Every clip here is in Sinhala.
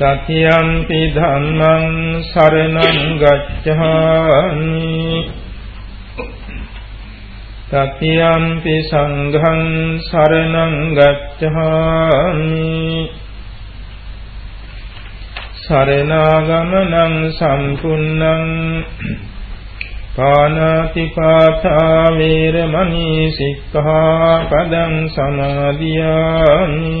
තතියම්පි ධම්මං සරණං ගච්ඡාමි තතියම්පි සංඝං සරණං ගච්ඡාමි සරණාගමනං සම්පුන්නං පානාතිපාතා වේරමණී සික්ඛාපදං සමාදියාමි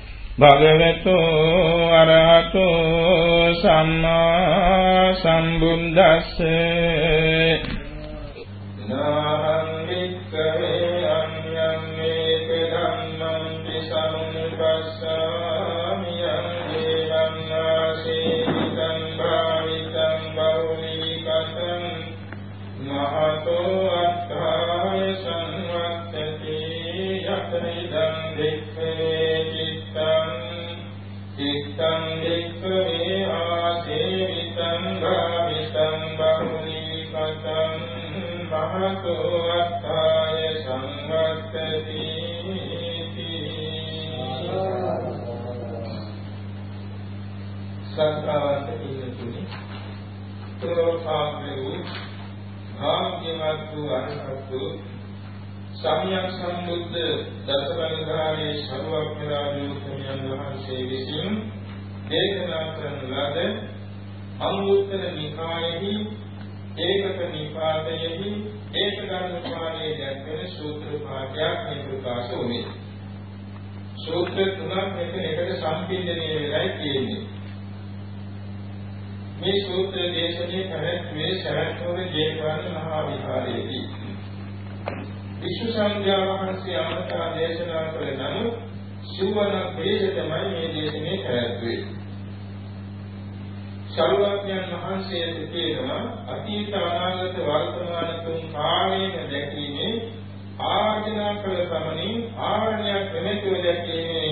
භගවතු අරහතු සම්මා සම්බුද්දස්ස. නාහං වික්ඛවේ අඤ්ඤං මේක ධම්මං විසම්පස්සාමි යං දේවං ආසීතං භාවිතං බෞලිකතං මහතෝ අත්ථාය සංවත්තති යතරිදං වික්ඛවේ සම්්‍යක් සම්බුද්ධ දසබලධාරී සර්වඥාණන් වහන්සේ විසින් දේශනා කරන ලද අංගුත්තර නිකායෙහි ඒකක නිපාතයෙහි ඒකගාන පාළියේ දැක්වෙන සූත්‍ර පාඨයක් මේ ප්‍රකාශ වුණේ. සූත්‍ර තුනක් මෙතන එකට සම්පින්දණය වෙලායි තියෙන්නේ. මේ සූත්‍ර දේශනේ පැවැත්වේ සරත්වර ජේතවන මහා විහාරයේදී. විශ්ව සංඝයා වහන්සේ අමතා දේශනා කළ නමුත් සුවන ප්‍රේෂ තමයි මේ දේශනේ පැවැත්වේ. සර්වඥයන් වහන්සේ කියනවා අතීත අනාගත වර්තමාන තුන් කාලයේම දැකීමේ ආර්ජනා කළ සමනින් ආරණ්‍යයක් වෙනතුව දැකීමේ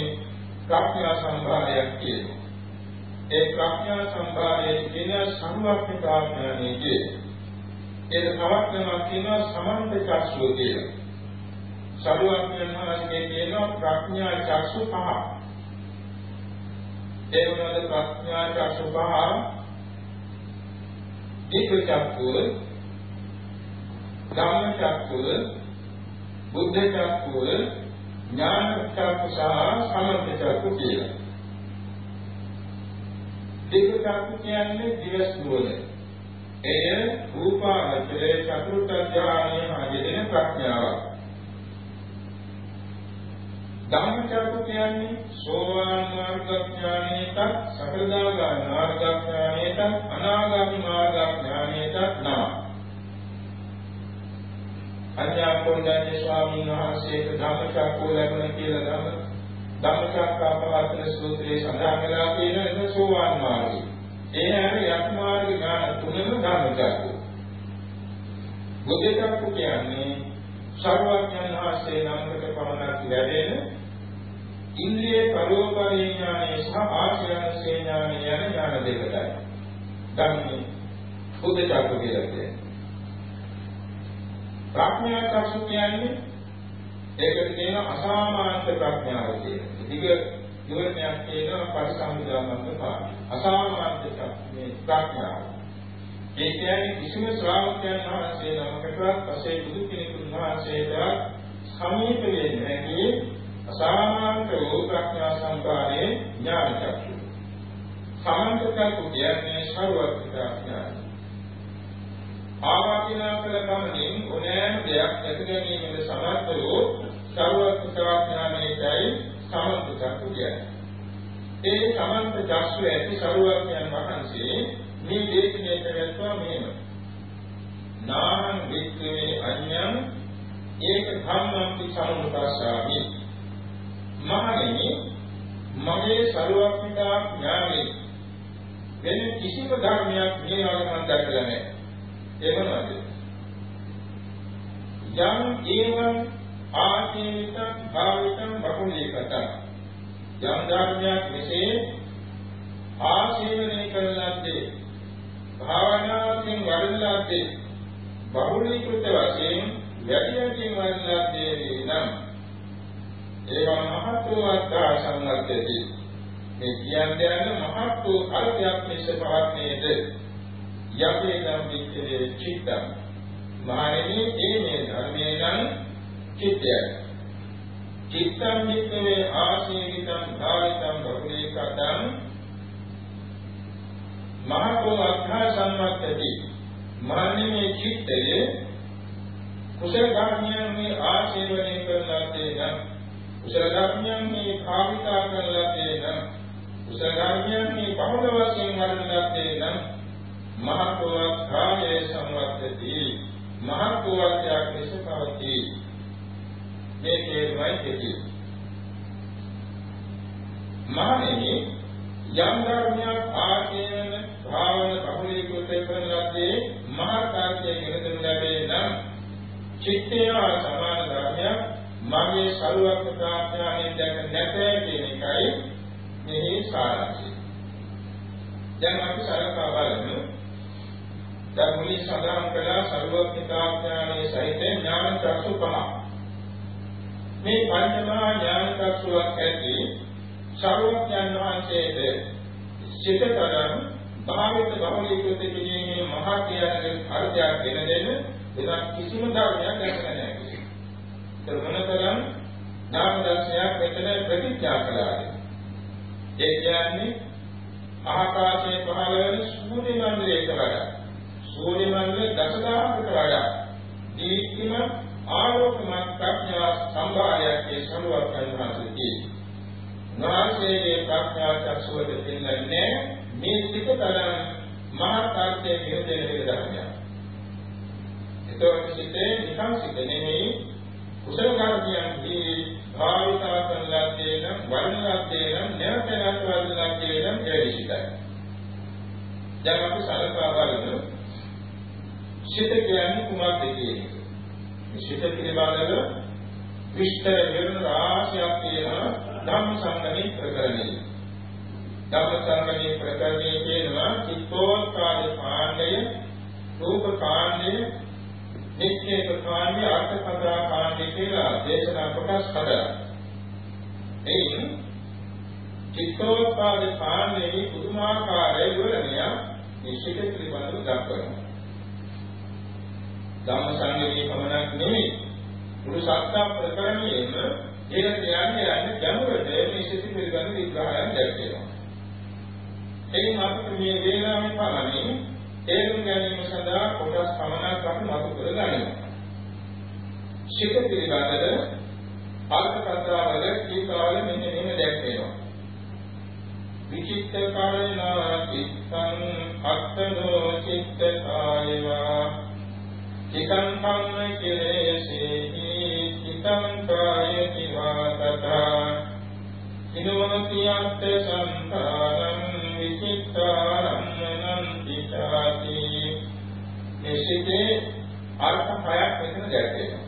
ප්‍රඥා සම්භාරයක් කියනවා. ඒ ප්‍රඥා සම්භාරයේ කියන සම්වක්ඛතාඥානයේ කිය. ඒක තවත් නමක් කියනවා සමන්ත චක්ෂුව කියලා. සරුවඥයන් වහන්සේ කියනවා ප්‍රඥා චක්ෂු පහ. ඒ වුණාද ප්‍රඥා චක්ෂු පහ ඒක චක්ෂුව ධම්ම චක්ෂුව බුද්ධ චක්ෂුව ඥාන චක්ෂු සහ සමන්ත චක්ෂු කියලා. දෙක චක්ෂු කියන්නේ දිවස් නුවණ. එය රූපාවචරයේ චතුර්ථ ඥානයේ ආදීන ප්‍රඥාවක්. ධම්මචක්ක කියන්නේ සෝවාන් මාර්ග ඥානයට, සකලදාගාමී මාර්ග ඥානයට, අනාගාමී මාර්ග ඥානයට නම. අඥාපෝණ්ඩේ ස්වාමීන් වහන්සේට ධම්මචක්ක ලැබුණ කියලා ධම්ම ධම්මචක්කපවත්තන සූත්‍රයේ සඳහන් වෙලා තියෙන එක සෝවාන් මාර්ගය. ඒ හැර යක් මාර්ග ඥාන තුනම ධම්මචක්ක. බුද්ධචක්ක කියන්නේ සර්වඥාන් වහන්සේ නමකට පමණක් ලැබෙන ඉන්ද්‍රිය පරෝපරේ ඥානය සහ ආශ්‍රයන්සේ ඥානය යන ඥාන දෙකයි. ධම්මේ බුද්ධ චක්ක කියලා කියන්නේ. ප්‍රඥා චක්ෂු කියන්නේ ඒකට කියන අසාමාන්‍ය ප්‍රඥාව කියලා. ඉතිග ඉවරණයක් කියනවා පරිසම්පදාමන්ත පාඩි. අසාමාන්‍ය මේ ප්‍රඥාව. ඒ කියන්නේ කිසිම ශ්‍රාවකයන් වහන්සේ නමකටවත් පසේ බුදු කෙනෙකුන් වහන්සේට සමීප වෙන්නේ නැති සාමාන්‍ය වූ ප්‍රඥා සම්පාදයේ ඥාන චක්ෂු. සමන්තකල්ප කියන්නේ ਸਰවඥතා ඥානයි. ආවාදිනා කළ ගමනින් ඕනෑම දෙයක් ඇති ගැනීමේ සමර්ථ වූ ਸਰවඥතා ඥානයේයි සමන්තකල්ප කියන්නේ. ඒ සමන්ත චක්ෂු ඇති ਸਰවඥයන් වහන්සේ මේ දේශනය කරත්වා මෙහෙම. නාං වික්‍රමේ අඤ්ඤං ඒක ධම්මං සමුපස්සාමි මහණෙනි මගේ සරුවක්නිකා ඥානෙ වෙන කිසිම ධර්මයක් මේ වගේ මම දැකලා නැහැ. ඒ මොනවද? යම් ඒවං ආචේතං භාවිතං බකුලේකත යම් ධර්මයක් මෙසේ ආශීවනය කරලාත්තේ භාවනාවෙන් වඩලාත්තේ බහුලීකృత වශයෙන් වැඩි යටින් වඩලාත්තේ නම් ඒවා මහත්ව අත්තා සංවර්ධති මේ කියන්නේ යන මහත් වූ අර්ථයක් මිස පවත්නේද යකේ නම් විච්ඡේ චිත්තං. මහණෙනි ඒ මේ ධර්මයේ නම් චිත්තයයි චිත්තං වික්ඛවේ ආශීවිතං භාවිතං බහුලීකතං. මහත්ව අත්තා සංවර්ධති මහණෙනි චිත්තයේ කුසල ධර්මයන් මේ ආශීර්වදනය කරලා තේනම් කුසල ධර්මයන් මේ භාවිතා කරලා තේනම් කුසල ධර්මයන් මේ බහුල වශයෙන් වඩලා තේනම් මහත්වත් කායේ සංවත්තති මහත්වත්යක් ලෙස පවතී. මේ කේමයි කෙටි මහණෙනි යම් ධර්මයක් ආශේවන භාවන බහුලීකృత කරනදී මහත් ආර්යයෙන් ගෙනදෙනු ලැබේ නම් චිත්තය සමාන ධර්මයක් මගේ සරුවක් ප්‍රාඥාවෙන් දැක නැතේ කියන එකයි මෙහි සාරාංශය. දැන් අපි සලකා බලමු. දැන් මුලින් සඳහන් කළා සරුවක් ප්‍රාඥාවේ සහිත ඥාන චක්සු පහ. මේ පංචමහා ඥාන චක්සුවක් ඇති සරුවක් යන වහන්සේට සිතතරම් භාවිත බහුලීකృత කිරීමේ මහත්යයන්ගේ අර්ථයක් ගෙන දෙන්න එදා කිසිම ධර්මයක් දැක නැහැ. ඒක මොනතරම් නාම දර්ශනයක් මෙතන ප්‍රතිඥා කළාද? ඒ කියන්නේ ආකාශයේ පහළ වෙන සූර්ය මණ්ඩලයට වඩා සූර්ය මණ්ඩල දසදහකට වඩා දීප්තිම ආලෝකමත් ප්‍රඥා සම්භාරයක් ඒ සරුවක් කරනවාසී තියෙනවා. නාසයේ ප්‍රඥා චක්ෂුවට දෙන්නේ මේ සිතතරම් මහත් අර්ථයේ නිරදෙන ධර්මයක්. ඒතකොට සිතේ නිකන් සිත නෙමෙයි කුසල කර්මයන්හි භාවිතා කරන ලද්දේ නම් වර්ණ ලද්දේ නම් නැවත නැවත වර්ණ ලද්දේ නම් ඒ විශිතයි. දැන් අපි සලකා බලමු සිත කියන්නේ කුමක්ද කියන එක. මේ සිත පිළිබඳව විස්තර විවරණ රාශියක් තියෙනවා ධම්ම සංගමේ ප්‍රකරණේ. ධම්ම සංගමේ ප්‍රකරණේ කියනවා චිත්තෝත්පාද කාණ්ඩය රූප කාණ්ඩය නිත්‍ය ප්‍රකාණ්ඩය අර්ථ කතා කාණ්ඩය කියලා දේශනා කොටස් හතරක්. එයින් චිත්තෝත්පාද කාණ්ඩයේ පුදුමාකාර විවරණය නිශ්චිත පිළිබඳව දක්වනවා. ධම්ම සංගමේ පමණක් නෙමෙයි මුළු සත්‍ය ප්‍රකරණයෙම ඒක කියන්නේ යන්නේ ගැඹුරට මේ සිත පිළිබඳ විග්‍රහයක් දැක්වෙනවා. එයින් අපිට මේ වේලාවේ පමණින් තේරුම් ගැනීම සඳහා කොටස් පමණක් අපි මතු කර ගන්නවා. සිත පිළිබඳව අර්ථ කතාවල කීකාවල මෙන්න මෙහෙම දැක්වෙනවා. විචිත්ත කායනා චිත්තං අත්තනෝ චිත්ත කායවා චිතං කම්ම කෙලෙසේහි චිතං කායති වාතතා ඉනෝතියත් සංඛාරං විචිත්තාරම්මනං මෙසිතේ අර්ථ හයක් මෙතන දැක්වෙනවා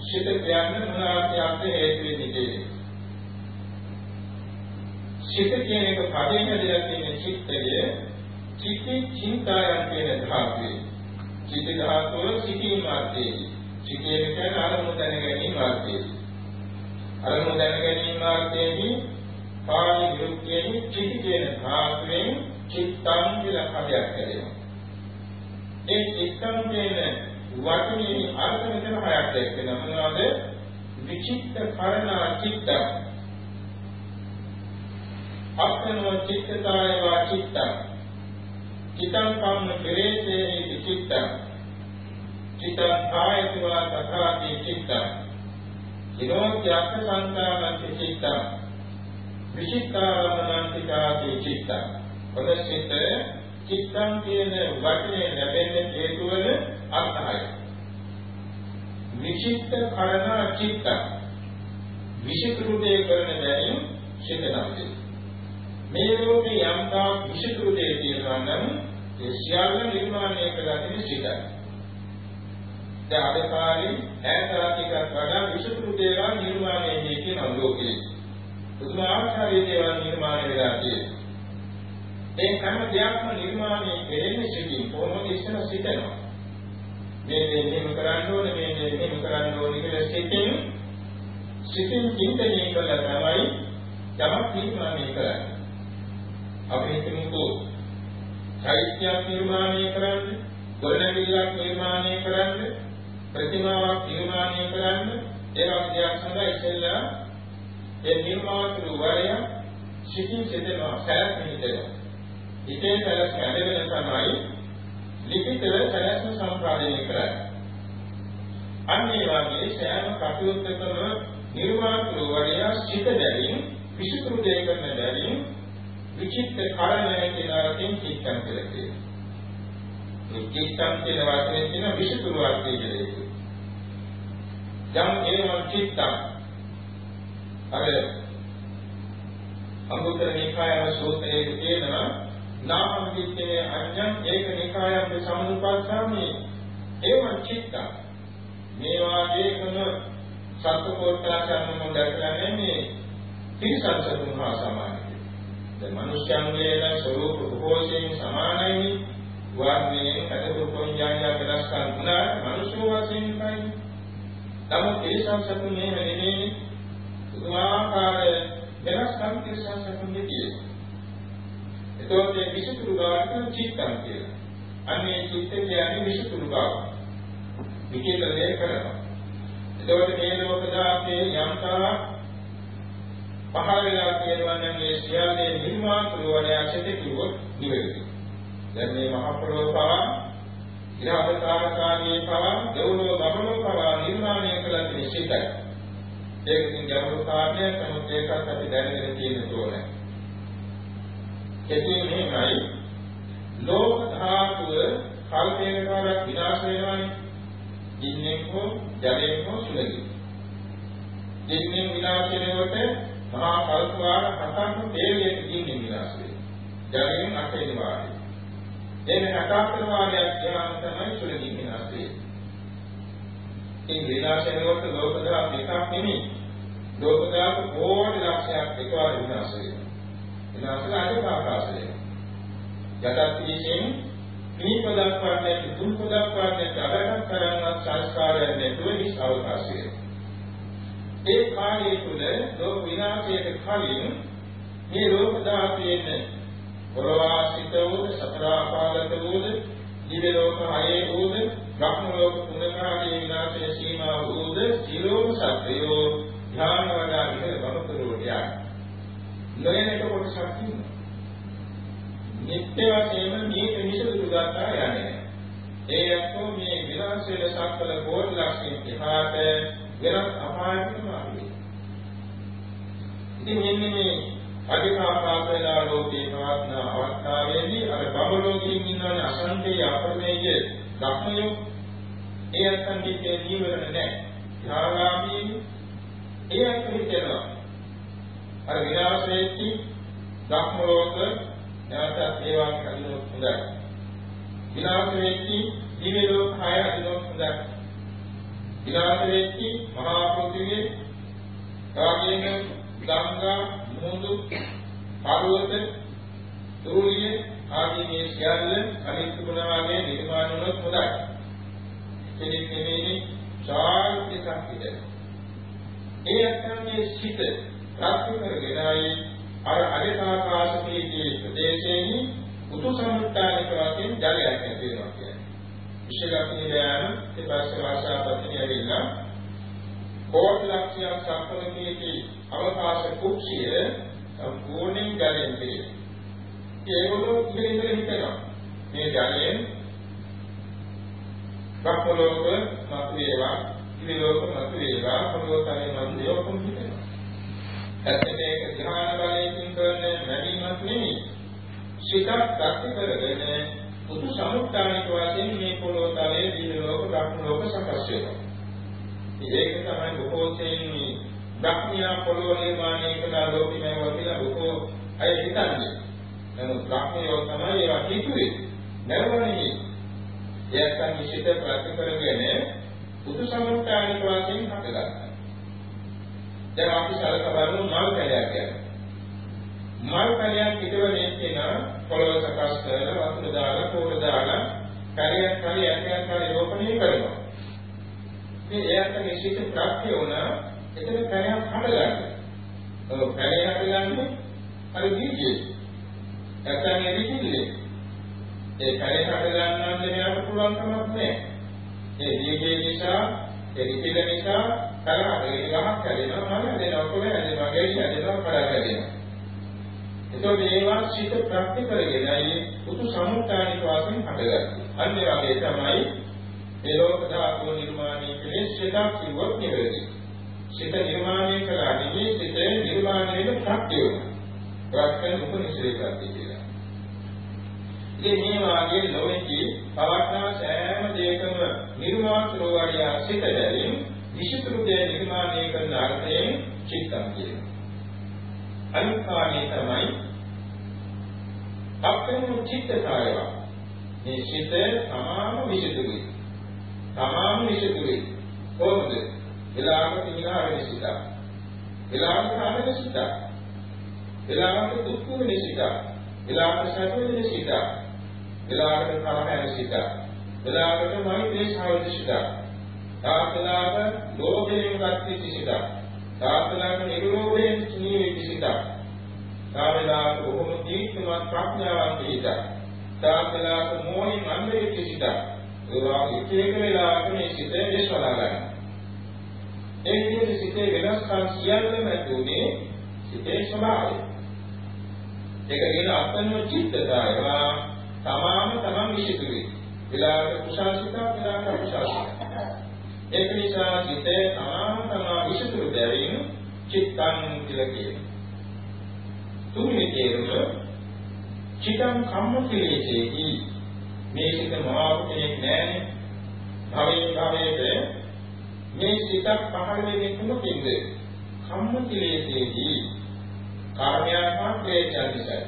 සිත කියන්නේ මොනවාට හේතු වෙන්නේ සිත කියන එක පදයෙන් හදලා තියෙන චිත්තය. චිත්තේ චින්තායන් කියන ධාතුවේ. චිත්ත ධාතුව සිටීම මාර්ගයේ සිටීම කියන්නේ අරමුණු දැන ගැනීම මාර්ගයේ අරමුණු දැන ගැනීම මාර්ගයේදී කාය විරුද්ධයේ චිත්ත කියන ධාතුවෙන් චිත්තං කියලා කඩයක් කරනවා ඒ චිත්තං කියන වචනේ අර්ථ මෙතන හයක් දැක්කම මොනවද? විචිත්ත කරණ චිත්ත. අක්කනෝ චිත්තතාය වා චිත්තං. චිතං කම්ම කෙරේසේ විචිත්තං චිතං කායතුවා තථාති චිත්තං. ඉනෝත්‍යක්ඛ සංකාමන්ති චිත්තං. විචිත්තාරමණන්ති කාති චිත්තං. පදසිත චිත්තං කියන වචනේ ලැබෙන්න හේතු වන අර්ථය විචිත්ත කරණ චිත්තං විචිත්‍රුදේ කරන බැවින් චිත්ත නම් මේ ලෝකේ යම් තාක් විචිත්‍රුදේ තියෙනවා නම් ඒ සියල්ල නිර්මාණය කළා කියන සිතයි. දැන් අද කාලේ ඈතරටිකක් වඩා විසුතුරු දේවල් නිර්මාණය වෙන්නේ කියන ලෝකේ. පුදුමාකාර දේවල් නිර්මාණය වෙලා තියෙනවා. ඒ හැම දෙයක්ම නිර්මාණය කෙරෙන්නේ සිටින් කොහොමද ඉස්සන සිටනවා. මේ දේ මෙහෙම කරන්න ඕනේ මේ දේ මෙහෙම කරන්න ඕනේ කියලා සිටින් සිටින් චින්තනය කළා තමයි යමක් නිර්මාණය කරන්නේ. අපි හිතමුකෝ චෛත්‍යයක් නිර්මාණය කරන්න, ගොඩනැගිල්ලක් නිර්මාණය කරන්න, ප්‍රතිමාවක් නිර්මාණය කරන්න, ඒ වගේ දෙයක් සඳහා ඉස්සෙල්ලා ඒ නිර්මාතෘ වරය සිටින් සිටනවා, සැලැස්ම හිතෙනවා. හිතේ සැලැස්ම ඇදගෙන තමයි ලිඛිතව සැලැස්ම සම්පාදනය කරන්නේ. අන්න ඒ වගේ සෑම කටයුත්තකම නිර්මාතෘ වරය සිට බැවින් විසුතුරු දෙය කරන බැවින් විචිත්ත කරණය කියලා අර්ථයෙන් චිත්තම් කියලා කියනවා. මේ චිත්තම් කියන වචනේ තියෙන විසුතුරු අර්ථය කියලා ඒක. යම් ඒවම් චිත්තම් අර අංගුත්තර නිකායන සූත්‍රයේ කියනවා නාම විච්ඡේ අඤ්ඤං ඒක නිකායම් සම්මුපස්සාමි ඒවම් චිත්තම් මේ වාගේකම සත්ව කෝට්ටාසයන්ම දැක්කන්නේ මේ තිරසංසතුන් හා සමානයි. දැන් මනුෂ්‍යයන්ගේ නම් ස්වરૂප උපෝෂයෙන් සමානයි. වර්ණයෙන් අදපු කොණ්‍යාය වෙනස්කම් වුණා මනුෂ්‍ය වශයෙන් කයි. නමුත් තිරසංසතුන් මේ නෙමෙයි පුදුමාකාර වෙනස්කම් තිරසංසතුන්ගේ තියෙනවා. එතකොට මේ විසුතුරු බවට චිත්තම් කියලා. අන්නේ චිත්ත කියන්නේ විසුතුරු බව. විකේතනය කරනවා. එතකොට මේ ලෝක දාසේ යම්තා පහළ වෙලා කියනවා නම් මේ සියල්ලේ නිර්මාතෘ වලයන්ට කිව්වොත් නිවැරදි. දැන් මේ මහ පොළොව පවා ඉරහතරකාරී පවා දෙව්ලොව බබලෝ පවා නිර්මාණය කළ නිශ්චිතයි. ඒකකින් ගැඹුරු කාර්යයක් නමුත් ඒකත් අපි දැනගෙන තියෙන්න ඕනේ. කෙසේ මෙහෙමයි ලෝක ධාතුව කල්පයකට වඩා විනාශ වෙනවානේ. දින්නෙන් හෝ ජලයෙන් හෝ සුලකින්. දින්නෙන් විනාශ වෙනකොට මහා කල්පවාර හතක් තේලියේ දින්නෙන් විනාශ වෙනවා. ජලයෙන් අටේ වාරේ. එන්නේ හතක් වාරයක් ගියාම තමයි සුලකින් විනාශ වෙන්නේ. මේ විනාශ වෙනකොට ලෝක ධාතු එකක් නෙමෙයි. ලෝක ධාතු කෝටි ලක්ෂයක් එකවර විනාශ වෙනවා. විනාශ අඩු ආකාශය. යටත් විශේෂයෙන් මේ පදක් වන්නේ තුන් පදක් වන්නේ අඩකට කරන්නත් සංස්කාරයක් නැතුව හිස් අවකාශය. ඒ කාලය තුල ලෝක විනාශයට කලින් මේ ලෝක ධාතුවේ පරවාසිත වූ සතර ආපාදක වූ දිව්‍ය ලෝක හයේ වූ බ්‍රහ්ම ලෝක තුනකාදී විනාශයේ සීමා වූ සියලුම සත්‍යෝ ධ්‍යාන වඩා විතර බමුතුරුට යයි. නොයනක කොටසක් තියෙනවා. නිත්‍ය වශයෙන්ම මේක නිසුදුරු ගන්නා යන්නේ. ඒ යක්කෝ මේ විනාශයේ සක්වල කෝටි ලක්ෂණ ඉහාට වෙනස් අපායකට මාර්ගය. ඉතින් මෙන්න මේ අධිකාපාසලා ලෝකේ පවත්න අවස්ථාවේදී අර බබලෝකයෙන් ඉන්නවනේ අසංකේය අපරමේය ධක්මයෝ ඒ අත්ංගිකේ ජීවරණ නැහැ. ධාරාමී ඒ අත්ංගිකේනවා. අර විනාශයේදී ධක්මලෝක නැවතත් ඒවා කලිනොත් හොඳයි. විනාශ වෙච්චි දිව්‍ය ලෝක හය අදිනොත් හොඳයි. විනාශ වෙච්චි මහා පෘථිවිය කාගේන ගංගා මුහුදු පර්වත තුරුලිය ආදී මේ සියල්ල අනිත් ගුණ වාගේ නිර්මාණ වුණොත් හොඳයි. කෙනෙක් නෙමෙයි ශාන්ති සංකිත. ඒ අත්මේ සිට ප්‍රාප්ත කරගෙනයි අර අරිතාකාශකයේ ප්‍රදේශයේ උතු සම්මුත්තානික වශයෙන් ජලයක් ඇති වෙනවා කියන්නේ. විශේෂයෙන් යන ඊපස්සේ වාසාපතිය ඇවිල්ලා කෝටි ලක්ෂයක් සම්පූර්ණකයේ අවකාශ කුක්ෂිය සම්පූර්ණයෙන් ජලයෙන් පිරෙනවා. ඒගොල්ලෝ ඉතින් හිතනවා මේ ජලයෙන් බක්මලෝක මතුවේවා, ඉරිලෝක මතුවේවා, පොළොතලේ මතුවේවා කොහොමද ඇත්තට ඒක ධ්‍යාන බලයෙන් කරන වැඩිමත් නෙමෙයි. සිතක් ගති කරගෙන පුදු සමුත්තානික වශයෙන් මේ පොළොව තලයේ දින ලෝක ධර්ම ලෝක සකස් වෙනවා. ඒක තමයි බොහෝ තේන්නේ ධර්මියා පොළොව නිර්මාණය කළ ලෝකෙම වදිලා බොහෝ අය හිතන්නේ. නමුත් ධර්මියෝ තමයි ඒවා හිතුවේ. නරවන්නේ. ඒකන් නිශ්චිත ප්‍රති කරගෙන පුදු සමුත්තානික වශයෙන් හටගන්නවා. දැන් අපි සලක බලමු මල් කැලයක් ගැන. මල් කැලයක් පිටවන්නේ කියන පොළොව සකස් කරලා වතුර දාලා පොර දාලා කැලයක් කැලේ ඇටයක් කැලේ රෝපණය කරනවා. මේ එයාට නිශ්චිත ප්‍රත්‍ය වුණා එතන කැලයක් හදගන්න. ඔව් කැලේ හදගන්නේ අර දීජේ. නැත්නම් ඒ දීජේ. ඒ කැලේ හදගන්නවා නම් එයාට පුළුවන් කමක් නැහැ. ඒ දීජේ නිසා ඒ දීජේ නිසා කලකට ඒක ගමක් හැදෙනවා මම හැදෙනවා කොළ හැදෙනවා ගෙයි හැදෙනවා කඩ හැදෙනවා එතකොට ඒවා සිත ප්‍රත්‍ය කරගෙනයි උතු සමුත්තානික වාසෙන් හටගන්නේ අන්න ඒ වගේ තමයි මේ ලෝක ධාතු නිර්මාණය කලේ සිතක් කිව්වොත් නෙවෙයි සිත නිර්මාණය කළා නෙවෙයි සිත නිර්මාණය වෙන ප්‍රත්‍ය වෙනවා ප්‍රත්‍ය උපනිශ්‍රේ ප්‍රත්‍ය කියලා ඉතින් මේ වාගේ ලෝකයේ පවත්නා සෑම දෙයකම නිර්මාණ සිත දැරීම විශේෂෘතේ නිර්මාණය කරන අර්ථයෙන් චිත්තම් කියනවා. අනිත් කාණේ තමයි අපේම චිත්තකාරය. මේ චිත තමාම විශේෂුයි. තමාම විශේෂුයි. කොහොමද? වෙලාවකට හිනා වෙන සිතක්. වෙලාවකට ආවෙන සිතක්. වෙලාවකට දුක් වෙන සිතක්. වෙලාවකට සැප වෙන සිතක්. වෙලාවකට තරහ යන සිතක්. වෙලාවකට මෛත්‍රී සාවද සිතක්. තාපලාක ලෝභයෙන් ගත්ත සිතක්. තාපලාක නිරෝධයෙන් නිවිච්ච සිතක්. තාවලාක බොහොම දීර්ඝමත් ප්‍රඥාවන්ත සිතක්. තාපලාක මොහින් අන්ධයෙක් සිතක්. ඒවා එක එක වෙලාවක මේ සිත විශ්වලා ගන්නවා. ඒ විදිහට සිතේ වෙනස්කම් සියල්ලම ඇතුනේ සිතේ ස්වභාවය. ඒක කියන අත්‍යන්ත චිත්තතාවය තමාම තමන් විශ්ිතුයි. විලාක කුසල සිත විලාක කුසල සිත. ඒක නිසා සිතේ තමාම තමා විශ්ිතුරු බැවින් චිත්තං කියලා කියනවා. තුන්වෙනි තේරුම චිතං කම්මතිලේසේහි මේ සිත මොනවාක් කෙනෙක් නැහැනේ. භවයෙන් භවයට මේ සිතක් පහළ වෙන්නේ කුමකින්ද? කම්මතිලේසේදී කර්මයන් හා ක්ලේශයන් නිසා.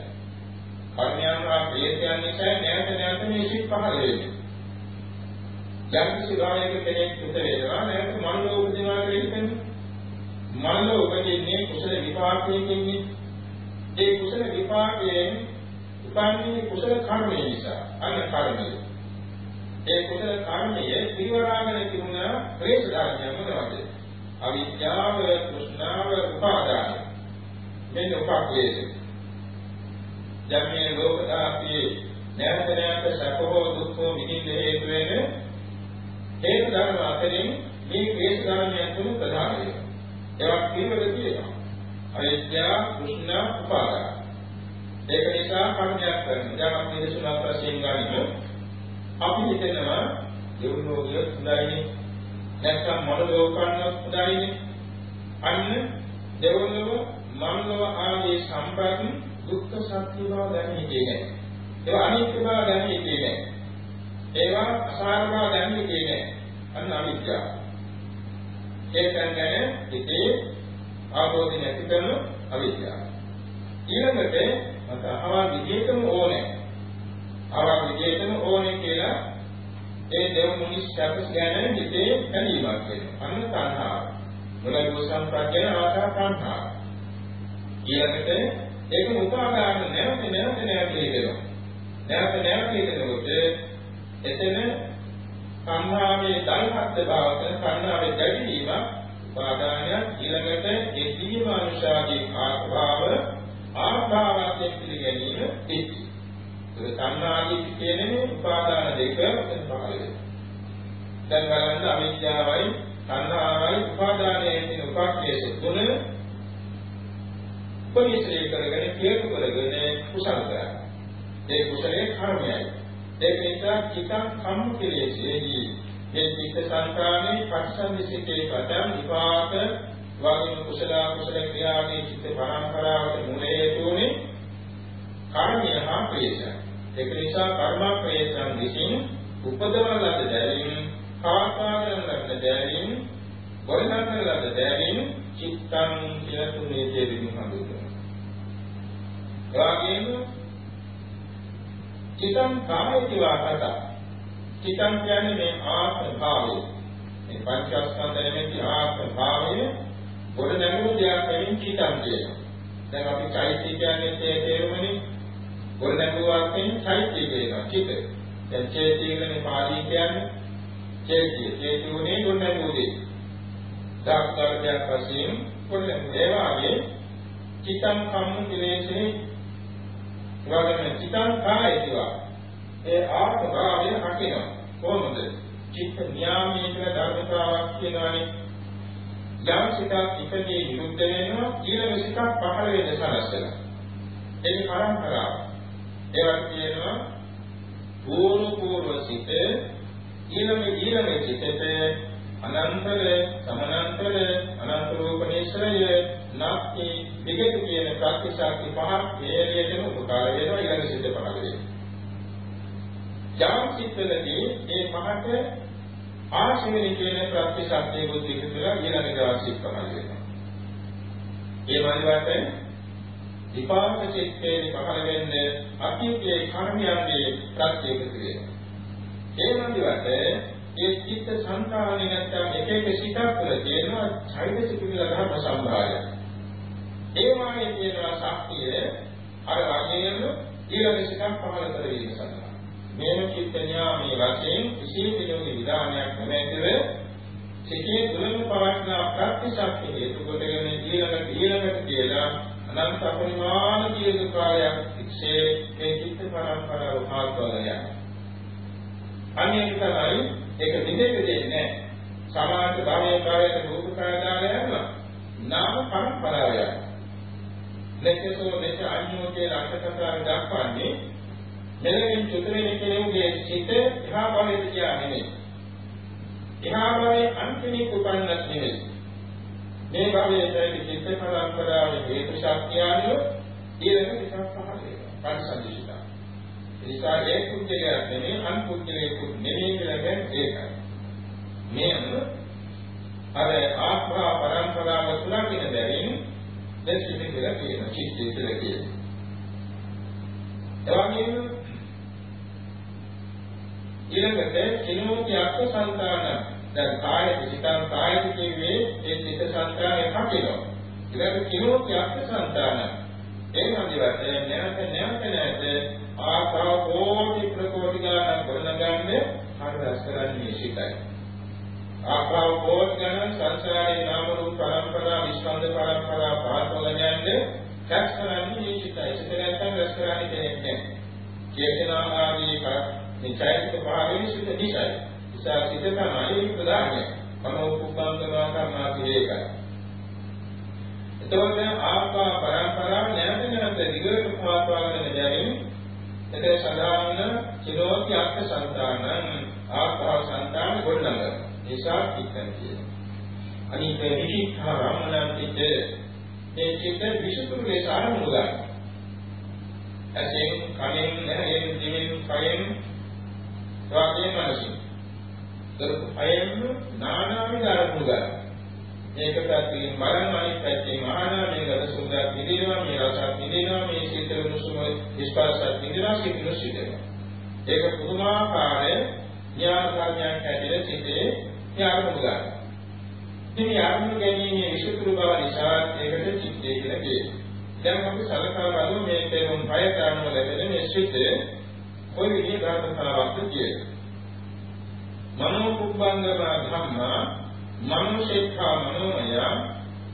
කර්මයන් හා ක්ලේශයන් නිසා නැවත නැවත මේ සිත් පහළ වෙන්නේ. යම් කිසි ගායක කෙනෙක් උත වේදනා නැවත මනෝ උපදිනවා කියන්නේ මනෝ උපදින්නේ කුසල විපාකයෙන් ඒ කුසල විපාකයෙන් උපන්නේ කුසල කර්මය නිසා අන්න කර්මය ඒ කුසල කර්මයේ පිරිවරාගෙන තිබුණ ක්ලේශ ධර්මයන් මොනවද? අවිද්‍යාව, තෘෂ්ණාව, උපාදාන. මෙන්න උපක්ලේශ. දැන් මේ ලෝකතාපියේ නැවත නැවත සැපෝ දුක්ඛෝ විඳින්න හේතු වෙන හේතු ධර්ම අතරින් මේ ක්ලේශ ධර්මයන් තුන ප්‍රධාන වෙනවා. ඒවා පිරිවර තියෙනවා. අවිද්‍යාව, තෘෂ්ණා, උපාදාන. ඒක නිසා කර්මයක් කරනවා. දැන් අපි දේශනා වශයෙන් ගනිමු. අපි හිතනවා දෙවුනෝ ගිය හොඳයිනේ නැත්නම් මොළෝ කන්නත් හොඳයිනේ අන්න දෙවුනව මනෝව ආදී සම්පත් දුක්ඛ සත්‍ය බව දැනෙන්නේ නැහැ ඒවා අනිත්‍ය බව දැනෙන්නේ නැහැ ඒවා අසාර බව දැනෙන්නේ නැහැ අන්න අවිද්‍යාව ඒකෙන් ගැන ඉතේ ආબોධි නැති කරන අවිද්‍යාව ඊළඟට මත අහවල් විදිහටම ඕනේ ආවා විදිහටම ඕනේ කියලා ඒ දෙව මුනිස් සැපස් ගැන හිතේ ඇලීමක් වෙනවා. අන්න තණ්හාව. මොළේ සම්ප්‍රඥා ආසා තණ්හාව. ඊළඟට ඒක උපාදාන නැවත නැවත නැවත හේතෙනවා. නැවත නැවත හේතෙනකොට එතන සංහාවේ දල්හත් බවට සංහාවේ දැඩිවීම උපාදානය ඊළඟට එදීම අනුශාදී ආස්භාව ආස්භාවයෙන් පිළිගැනීම ඉති ඒක සංනාදී කියන්නේ උපාදාන දෙක පහළ වෙනවා. දැන් බලන්න අවිද්‍යාවයි සංහාවයි උපාදානයේ තියෙන උපාක්ෂේෂ තුන පරිශ්‍රය කරගෙන කියතු කරගෙන කුසල කරා. ඒ කුසලයේ කර්මයයි. ඒක නිසා චිතං කම්ම කෙලෙසෙහි මේ චිත්ත සංකානේ පටිසන්ධිසිතේ පදම් විපාක වගේ කුසල කුසල ක්‍රියාවේ චිත්ත පරම්පරාවට මුලයේ තුනේ කර්මය හා ක්ලේශය. ඒක නිසා කර්මක්‍රේසං විසින් උපදවන ලද දැරීම, කාකාරන ලද දැරීම, වර්ණන ලද දැරීම චිත්තං කියලා තුනේ දෙවිම හඳුන්වනවා. එවාගෙම චිතං කායතිවා කත. චිතං කියන්නේ මේ ආත්ම භාවය. මේ පංචස්කන්ධ නෙමෙයි ආත්ම භාවය පොඩ නැමුණු දෙයක් වෙනින් චිතං කියනවා. දැන් අපි චෛත්‍ය කියන්නේ තේරුමනේ ගොඩනැගුවාකින් චෛත්‍ය කියනවා චිත. දැන් චෛත්‍ය කියන්නේ පාලී කියන්නේ චෛත්‍ය. චෛත්‍යුනේ ගොඩනැගුවේ. සාක්කාරයක් වශයෙන් ගොඩනැගුවේ. ඒ වාගේ චිතං කම්ම කිලේශේ වගන චිතං කායතිවා. ඒ ආත්මභාවය හකිනවා. කොහොමද? චිත්ත නියාමයේ කියලා ධර්මතාවක් කියනවානේ. යම් සිතක් ඉපදී විරුද්ධ වෙනවා ඊළඟ සිතක් පහළ වෙන්න සලස්සනවා. ඒක පරම්පරාව. ඒවට කියනවා පූර්ව පූර්ව සිත ඊළඟ ඊළඟ සිතට අනන්තර සමනන්තර අනන්ත රූපනේශ්වරය නැත්ති විගත කියන ප්‍රතිශක්ති පහක් හේලියටම උපකාර වෙනවා ඊළඟ සිත පහළ වෙනවා. යම් සිතවලදී මේ පහට ආශ්‍රේණි කියන ප්‍රතිශක්තිය බුද්ධ විකතලා ඊළඟ දවසේ පහළ වෙනවා. ඒ වගේම විපාක චිත්තේ පහළ වෙන්නේ අතීතයේ කර්මයන්ගේ ප්‍රත්‍යක්ෂ වෙනවා. ඒ වගේවට ඒ චිත්ත සංකාරණය නැත්නම් එක එක සිතක් වල තියෙනවා චෛතසික ධර්ම සම්භාරය. ඒ වාගේ තියෙනවා ශක්තිය අර වගේම ඊළඟ සිතක් පහළ කරගෙන සඳහා. මේව චිත්ත ඥාමයේ වශයෙන් විශේෂ විධානයක් නැමැතිව සිතේ තුළම පවත්නා ප්‍රත්‍යක්ෂ හේතු කොටගෙන ඊළඟට ඊළඟට කියලා අනන්ත අපරිමාණ දීර්ඝ කාලයක් ඉක්ෂේ මේ චිත්ත පරම්පරාව පාත්වල යනවා. අනිත් තමයි ඒක නිදෙක දෙන්නේ නැහැ. සමාජ භාවයේ කායයට රූප කාය දාලා යනවා. නාම පරම්පරාව යනවා. ලෙක්කසෝ ලෙස අඤ්ඤෝ කියලා අර්ථකථාවෙ දක්වන්නේ මෙලෙසින් චතුරේ කෙනෙකුගේ සිත එහා බලයට ගියා නෙමෙයි. එහා බලයේ අන්තිමේ උපන්නක් නෙමෙයි. මේ භවයේ පැවති චිත්ත පරම්පරාවේ හේතු ශක්තිය අනුව ඊළඟ විසක් පහළ වෙනවා. පරිසංදිශිත. නිසා ඒ කුජලයක් නෙමෙයි අන් කුජලයකුත් නෙමෙයි කියලා කියන්නේ ඒකයි. මේ අනුව අර ආත්මා පරම්පරාව තුලකින් බැවින් දැසිත කියලා කියනවා. චිත්තය කියලා කියනවා. එවැගේම ඊළඟට කිනෝති අක්ක සංතාන දැන් කාය පිටිකන් කාය කිව්වේ ඒ චිත්ත සංස්කාරය කකිනවා. ඊළඟ කිනෝති අක්ක සංතාන ඒ වගේ වශයෙන් නැවත නැවත නැවත ආකාර කෝටි ප්‍රකෝටි ගණන් ගොඩනගන්නේ හරි රස කරන්නේ සිතයි. ආකාර කෝටි ගණන් සංසාරේ නාම රූප පරම්පරා විස්කන්ධ පරම්පරා පාතවල යන්නේ රැස් කරන්නේ මේ සිතයි. සිත නැත්නම් රැස් කරන්නේ කෙනෙක් නැහැ. චේතනා ආදී මේ චෛතසික භාවයේ සිත නිසයි. නිසා සිත තමයි ප්‍රධානය. මනෝ කුප්පංගවා කරනා කියේකයි. එතකොට ආපා පරම්පරාව නැවත නැවත දිගට පවත්වාගෙන යමින් එතේ සදාන චිරෝති අක්ක සංතානං ආපා සංතාන ගොඩනගන. නිසා චිත්තන් කියනවා. අනිත් විචිත්තා රාමණන් චිත්තේ මේ චිත්ත විසුතුරු ලෙස ආරම්භ ගන්න. ඇසෙන් කනෙන් නැහෙන් දිවෙන් කයෙන් වාගේ මනසින් කරපු අයෙන්න නානාවිද අරමුණු ගන්න. මේක පැත්තකින් බලන අනිත් පැත්තෙන් ආහනා මේ ගත සුන්දර පිළිනවා මේ රස පිළිනවා මේ සිතේ මුසුම ස්පර්ශ පිළිනවා සිතේ සිතේනවා. ඒක පුදුමාකාර ඥාන කාර්යයක් ඇතුළේ සිටේ ඥානමුණු ගන්න. ඉතින් ඥානමුණු ගැනීමේ විසුතුරු බව නිසා ඒකට චිත්තය කියලා කියනවා. දැන් අපි සලකා බලමු මේ තේරුම් පය ගන්නව ලැබෙන මේ සිතේ කොයි විදිහේ ධර්මතාවක්ද කියලා. මනෝ කුබ්බංගම ධම්මා මනුෂේඛා මනෝමය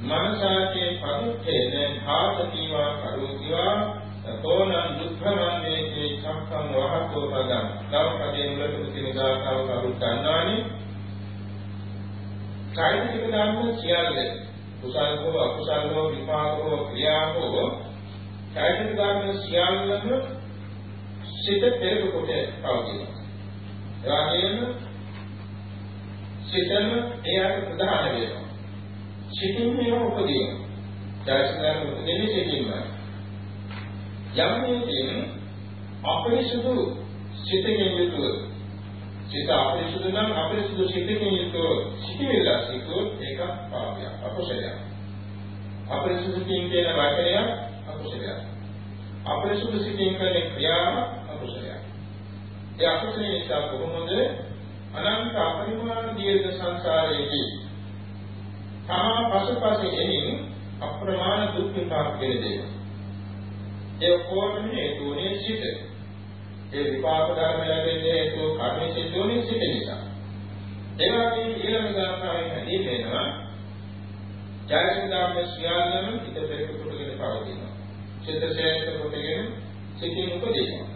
මනසාචේ පරිච්ඡේදෙන් භාසතිවා කරුතිවා තෝනං දුක්ඛමන්දේකේ චක්ඛං වහතෝ පදං නවකදේ මුලට පුතිනගාතාව කරුත් ගන්නානි කායික ධර්ම සියල්ල කුසල හෝ අකුසල හෝ විපාක හෝ ක්‍රියා හෝ කායික ධර්ම සියල්ලම සිත පෙරක කොට පවතිනවා එවාගෙම සිතම එයාට ප්‍රධාන වෙනවා. සිතින් මේව උපදිනවා. දර්ශනයන් උපදින්නේ සිතින්මයි. යම් මේකින් අපරිසුදු සිතකින් යුතුව සිත අපරිසුදු නම් අපරිසුදු සිතකින් යුතුව සිටිවිල්ල සිටුවොත් ඒක පාපයක් අකුසලයක්. අපරිසුදු කියන වචනය අකුසලයක්. අපරිසුදු සිතින් කරන ක්‍රියාව අකුසලයක්. ඒ අකුසලයේ නිසා කොහොමද අනන්ත අපරිමාණ දීර්ඝ සංසාරයේදී තමා පසුපස එමින් අප්‍රමාණ දුක් විපාක දෙන්නේ. ඒ කොටම හේතුනේ සිට. ඒ විපාක ධර්ම ලැබෙන්නේ හේතු කර්මයේ සිදුවන්නේ සිට නිසා. ඒ වගේම ඊළඟ ගාථාවෙන් හැදී වෙනවා. ජයසිතාම සියල්ලම හිත පෙරක කොටගෙන පවතිනවා. චිත්ත ශේෂ කොටගෙන සිටින් උපදිනවා.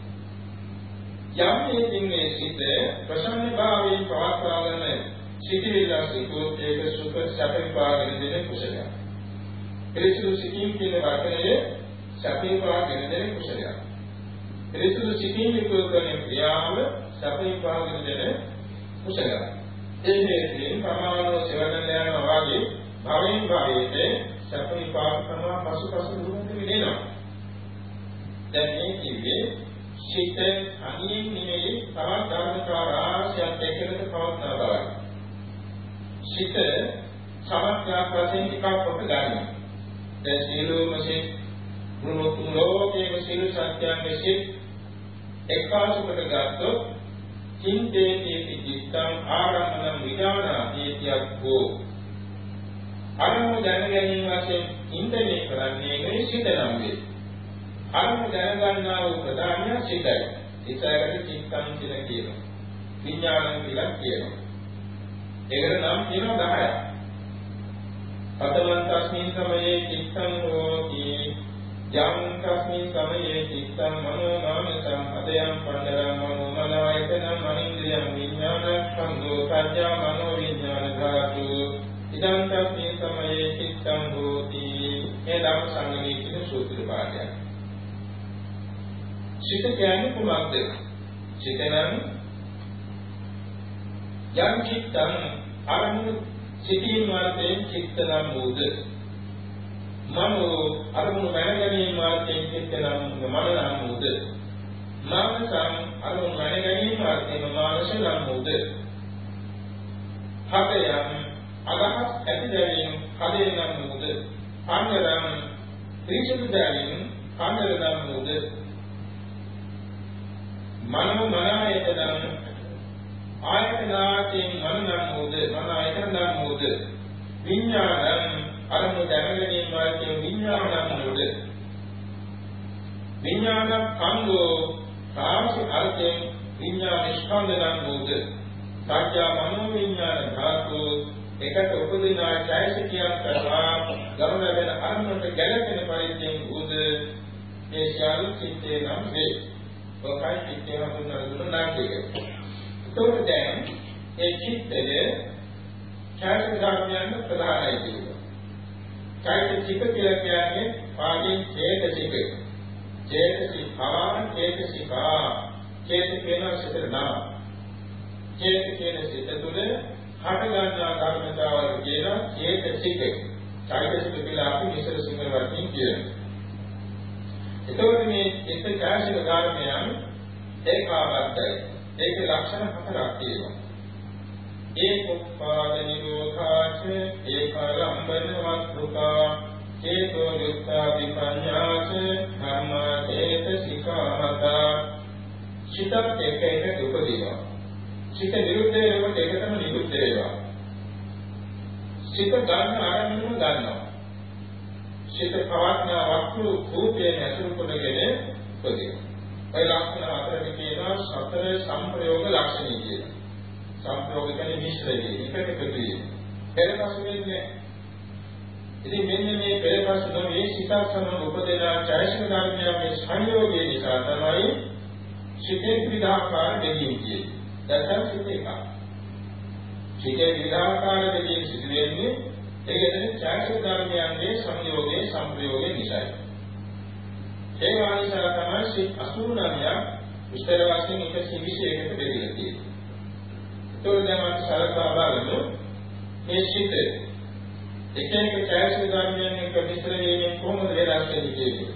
යම් හේකින් මේ සිත ප්‍රසන්න භාවයෙන් පවත්වාගෙන සිටිවිල්ල සිටුවොත් ඒක සුඛ සැප විපාකෙන දෙන කුසලයක්. පිළිසුදු සිටින් කියන වචනය සැප විපාකෙන දෙන කුසලයක්. පිළිසුදු සිටින් විකල්පන ක්‍රියාව සැප විපාකෙන දෙන කුසලයක්. ඒ හේතුවෙන් ප්‍රමාණව සෙවන යනවා වගේ භවයෙන් භවයට සැප විපාක කරනවා පසුපස දුරුවෙ වෙනවා. දැන් මේ කිව්වේ සිත අනියෙන් නෙවෙයි තවත් ධර්මතා රාශියක් එකට පවත්නා බවයි. සිත සමත්‍යක් වශයෙන් එකක් කොට ගන්නවා. දැන් සීලෝම සිත් මුළු ලෝකයේ සීල සත්‍යයන් සිත් එක්කාසුකට ගත්තොත් චින්තේති චිත්තං ආරම්මන විඥානාදීතියක් හෝ අරමුණු දැන ගැනීම වශයෙන් චින්තනය කරන්නේ මේ සිත නම් වේ. අරමුණු දැනගන්නා වූ ප්‍රධානය සිතයි. සිතයකට චිත්තං කියලා කියනවා. විඥානං කියලා කියනවා. ඒකට නම් කියනවා 10ක්. පතමන් තස්මින් සමයේ චිත්තං හෝති යම් තස්මින් සමයේ චිත්තං මනෝ නාමසං අදයන් පණ්ඩරං මනෝ මනායතන මනින්ද්‍රියං විඥාන සංඝෝ සත්‍යා මනෝ විඥාන ධාතු. ඉදං තස්මින් සමයේ චිත්තං හෝති. ඒ ධම්ම සංගමී කියන සූත්‍ර පාඨයක් සිත කියන්නේ කුමක්ද? සිත නම් යම් චිත්තං අරමුණු සිතීම වර්තයෙන් චිත්ත නම් වූද? මනෝ අරමුණු මන ගැනීම වර්තයෙන් චිත්ත නම් මන නම් වූද මානසං අරමුණු මන ගැනීම වර්තයෙන් මානස නම් වූද හතයන් අදහස් ඇති දැවීම හදේ නම් වූද පංගරම් ත්‍රිචතු දැවීම පංගර නම් වූද මනෝ මනායතනම් ආයතනාචෙන් මනනම් මොද මන ආයතන නම් මොද විඥානං අරමුණු දැනගැනීම වලින් විඥානං මොද විඥාන සංගෝ සාමසි අර්ථයෙන් විඥාන ස්කන්ධනම් මොද සත්‍ය මනෝ විඥාන ධාතු එකට උපදිනා ඡායසිකයන් කරලා ගමන වෙන අරමුණට ගැළපෙන පරිද්දෙන් උද මේ ශාලු චිත්තේ නම් වේ. ඔකයි චිත්තේ හඳුන්වන දුන්න නාමය. ඒකට දැන් ඒ චිත්තය චෛතසික ධර්මයන් ප්‍රධානයි කියනවා. චෛතසික කියලා කියන්නේ පාලින් චේතසික. චේතසිකා චේතසිකා චේතසික කියන සිතේ නම. චේතසික කියන සිත තුළ හට ගන්නා ධර්මතාවල් කියන චේතසික. චෛතසික කියලා අපි මිශ්‍ර සිංහල වචනින් කියනවා. එතකොට මේ චිත්ත චෛතසික ධර්මයන් ඒකාබද්ධයි. ඒකේ ලක්ෂණ හතරක් තියෙනවා. ඒකෝපාද නිරෝධාච ඒකාලම්බන වස්තුකා චේතෝ යුක්තා විපඤ්ඤාච ධම්මා චේතසිකාමතා චිතත් එක එක උපදිනවා. චිත නිරුද්ධ වෙනකොට ඒකටම නිරුද්ධ වෙනවා. චිත ගන්න ආරම්භම ගන්නවා. චිත පවත්නා වස්තු රූපයෙන් ඇසුරු කරගෙන උපදිනවා. ඔය ලක්ෂණ හතරට කියනවා සතර සංප්‍රයෝග ලක්ෂණ කියලා. සංප්‍රයෝග කියන්නේ මිශ්‍රය. එකට එකතු වීම. පෙරපසු වෙන්නේ ඉතින් මෙන්න මේ පෙරපසු නොවේ සිතක් සමග උපදෙනා චෛතසික ධර්මයන් මේ සංයෝගය නිසා තමයි සිතේ විවිධාකාර දෙකීම් කියන්නේ. දැන් සිත එක. සිතේ විවිධාකාර දෙකීම් සිදු වෙන්නේ ඒකෙන් චෛතසික ධර්මයන්ගේ සංයෝගයේ සංප්‍රයෝගයේ නිසායි. ඒ ආනිසාර තමයි සිත් 89ක් විස්තර වශයෙන් 121කට බෙදලා තියෙන්නේ. ඒතකොට දැන් අපි සලකා බලමු මේ සිත් එක එක ඡායසික ධර්මයන් එක විස්තර වීමෙන් කොහොමද වෙනස් වෙන්නේ කියන්නේ.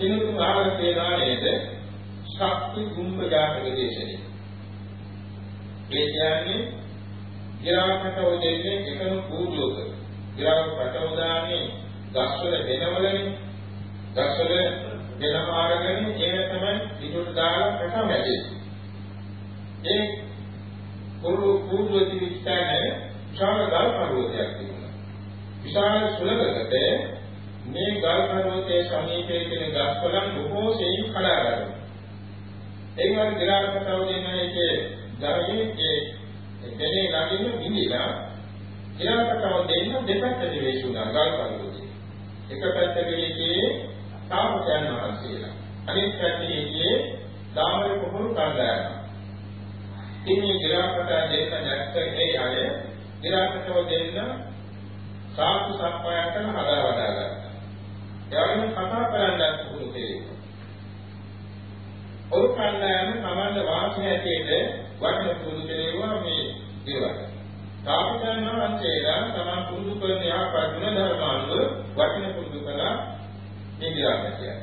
එනුතුම් ආවර තේනා නේද? ශක්ති ගුම්බ ජාතක දේශනේ. ඒ කියන්නේ ගිරාකට ඔදෙන්නේ එකම පූජෝක. ගිරාකට උදාන්නේ ගස්වල වෙනවලනේ දක්ෂල දෙනම ආරගෙන ඒක තමයි විදුට දාලා ප්‍රථම ඇදෙන්නේ. ඒ කුරු කුරුති විස්තරනේ විශාල ගල් පර්වතයක් තිබුණා. විශාල සුලභකට මේ ගල් පර්වතයේ සමීපයේ තියෙන ගස්කොළන් බොහෝ සෙයින් කඩා ගන්නවා. ඒ වගේ දිලාකතාව දෙන එකේ ධර්මයේ ඒ දෙනේ ළඟින් විඳිලා දිලාකතාව දෙන්න දෙපැත්තට වේසුණා ගල් පර්වතේ. එක පැත්තකදී තාපසයන් වහන්සේලා. අනිත් පැත්තේ ගියේ දාමර කුහුරු කණ්ඩායම. ඉන්නේ ගිරාකට දෙන්න නැත්තේ අය ගිරාකටව දෙන්න සාතු සප්පායයන් හදා වඩා ගත්තා. එයාගෙන කතා කරන්නත් පුරුදු කෙරේ. ඔරු කණ්ඩායම සමාන වාසය ඇටියට වටින පුරුදු කෙරේවා මේ දේවල්. තාපසයන් වහන්සේලා තමන් පුරුදු කරන යහපත් ගුණ ධර්මානුව වටින පුරුදු කළා මේ ගිරාම කියන්නේ.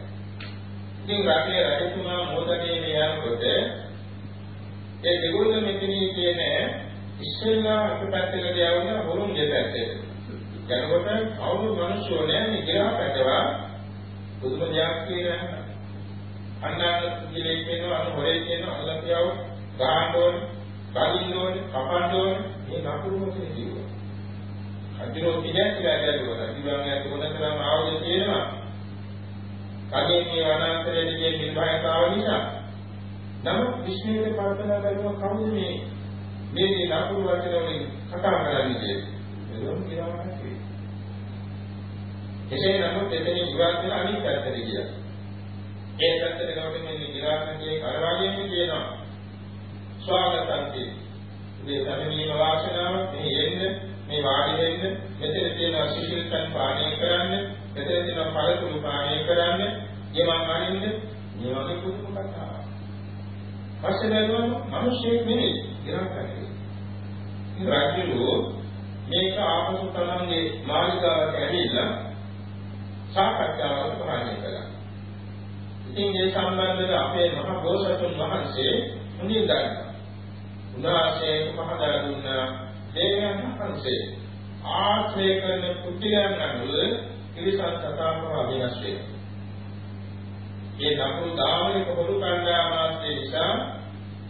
ඉතින් රටේ රජතුමා මොදනේ යනකොට ඒ දෙගොල්ල මෙතනී කියන ඉස්සෙල්ලා එක පැත්තකට යවන හොරුන් දෙපැත්තේ. යනකොට කවුරු මිනිස්සු නෑ මේ ගිරා පැටවා බුදුම දෙයක් කියන අන්නාන කිලේ කියනවා අන්න හොරේ කියනවා අල්ලපියව ගහන්න ඕනේ, බලින්න ඕනේ, කපන්න ඕනේ. මේ නපුරු මොකද කිව්වා. අදිරෝ කියන්නේ කියලා ගැලුවා. ඉතින් මොන තරම් ආවද කියනවා. කගේ මේ වනාන්තරයේ ගිය නිර්භයතාව නිසා. නමුත් විශ්වයේ ප්‍රාර්ථනා කරනවා කවුද මේ මේ නපුරු වචන වලින් කතා කරන්නේ කියලා. ඒක කියනවා නෙවෙයි. එසේ නමුත් එතන ඉවත් වෙන අනිත් පැත්තට ගියා. ඒ පැත්තට ගමන් මේ විලාසකයේ කරවාගෙන කියනවා. ස්වාගතන්ති. මේ සමනීය වාසනාව මේ එන්න මේ වාඩි වෙන්න මෙතන තියෙන සිසිල්කම් පානය කරන්න මෙතන තියෙන පළතුරු පානය කරන්න ගෙවන් අනින්න මේ වගේ පුදුම කතාවක්. පස්සේ බලනවා මිනිස්සෙක් නෙවෙයි ඉරක්කයි. ඉතින් රාජ්‍යලෝ මේක ආපසු තමන්ගේ මාළිගාවට ඇවිල්ලා සාකච්ඡාවකට ප්‍රාණය කළා. ඉතින් මේ සම්බන්ධව අපේ මහ බෝසතුන් වහන්සේ මුලින් දන්නවා. උන්වහන්සේ පහදා දුන්නා දේවයන් වහන්සේ ආශ්‍රය කරන කුටියන් අනුව ත්‍රිසත් සතාපවා වෙනස් වෙනවා. මේ නපුරු දාමයේ පොදු කණ්ඩායමාස්සේ නිසා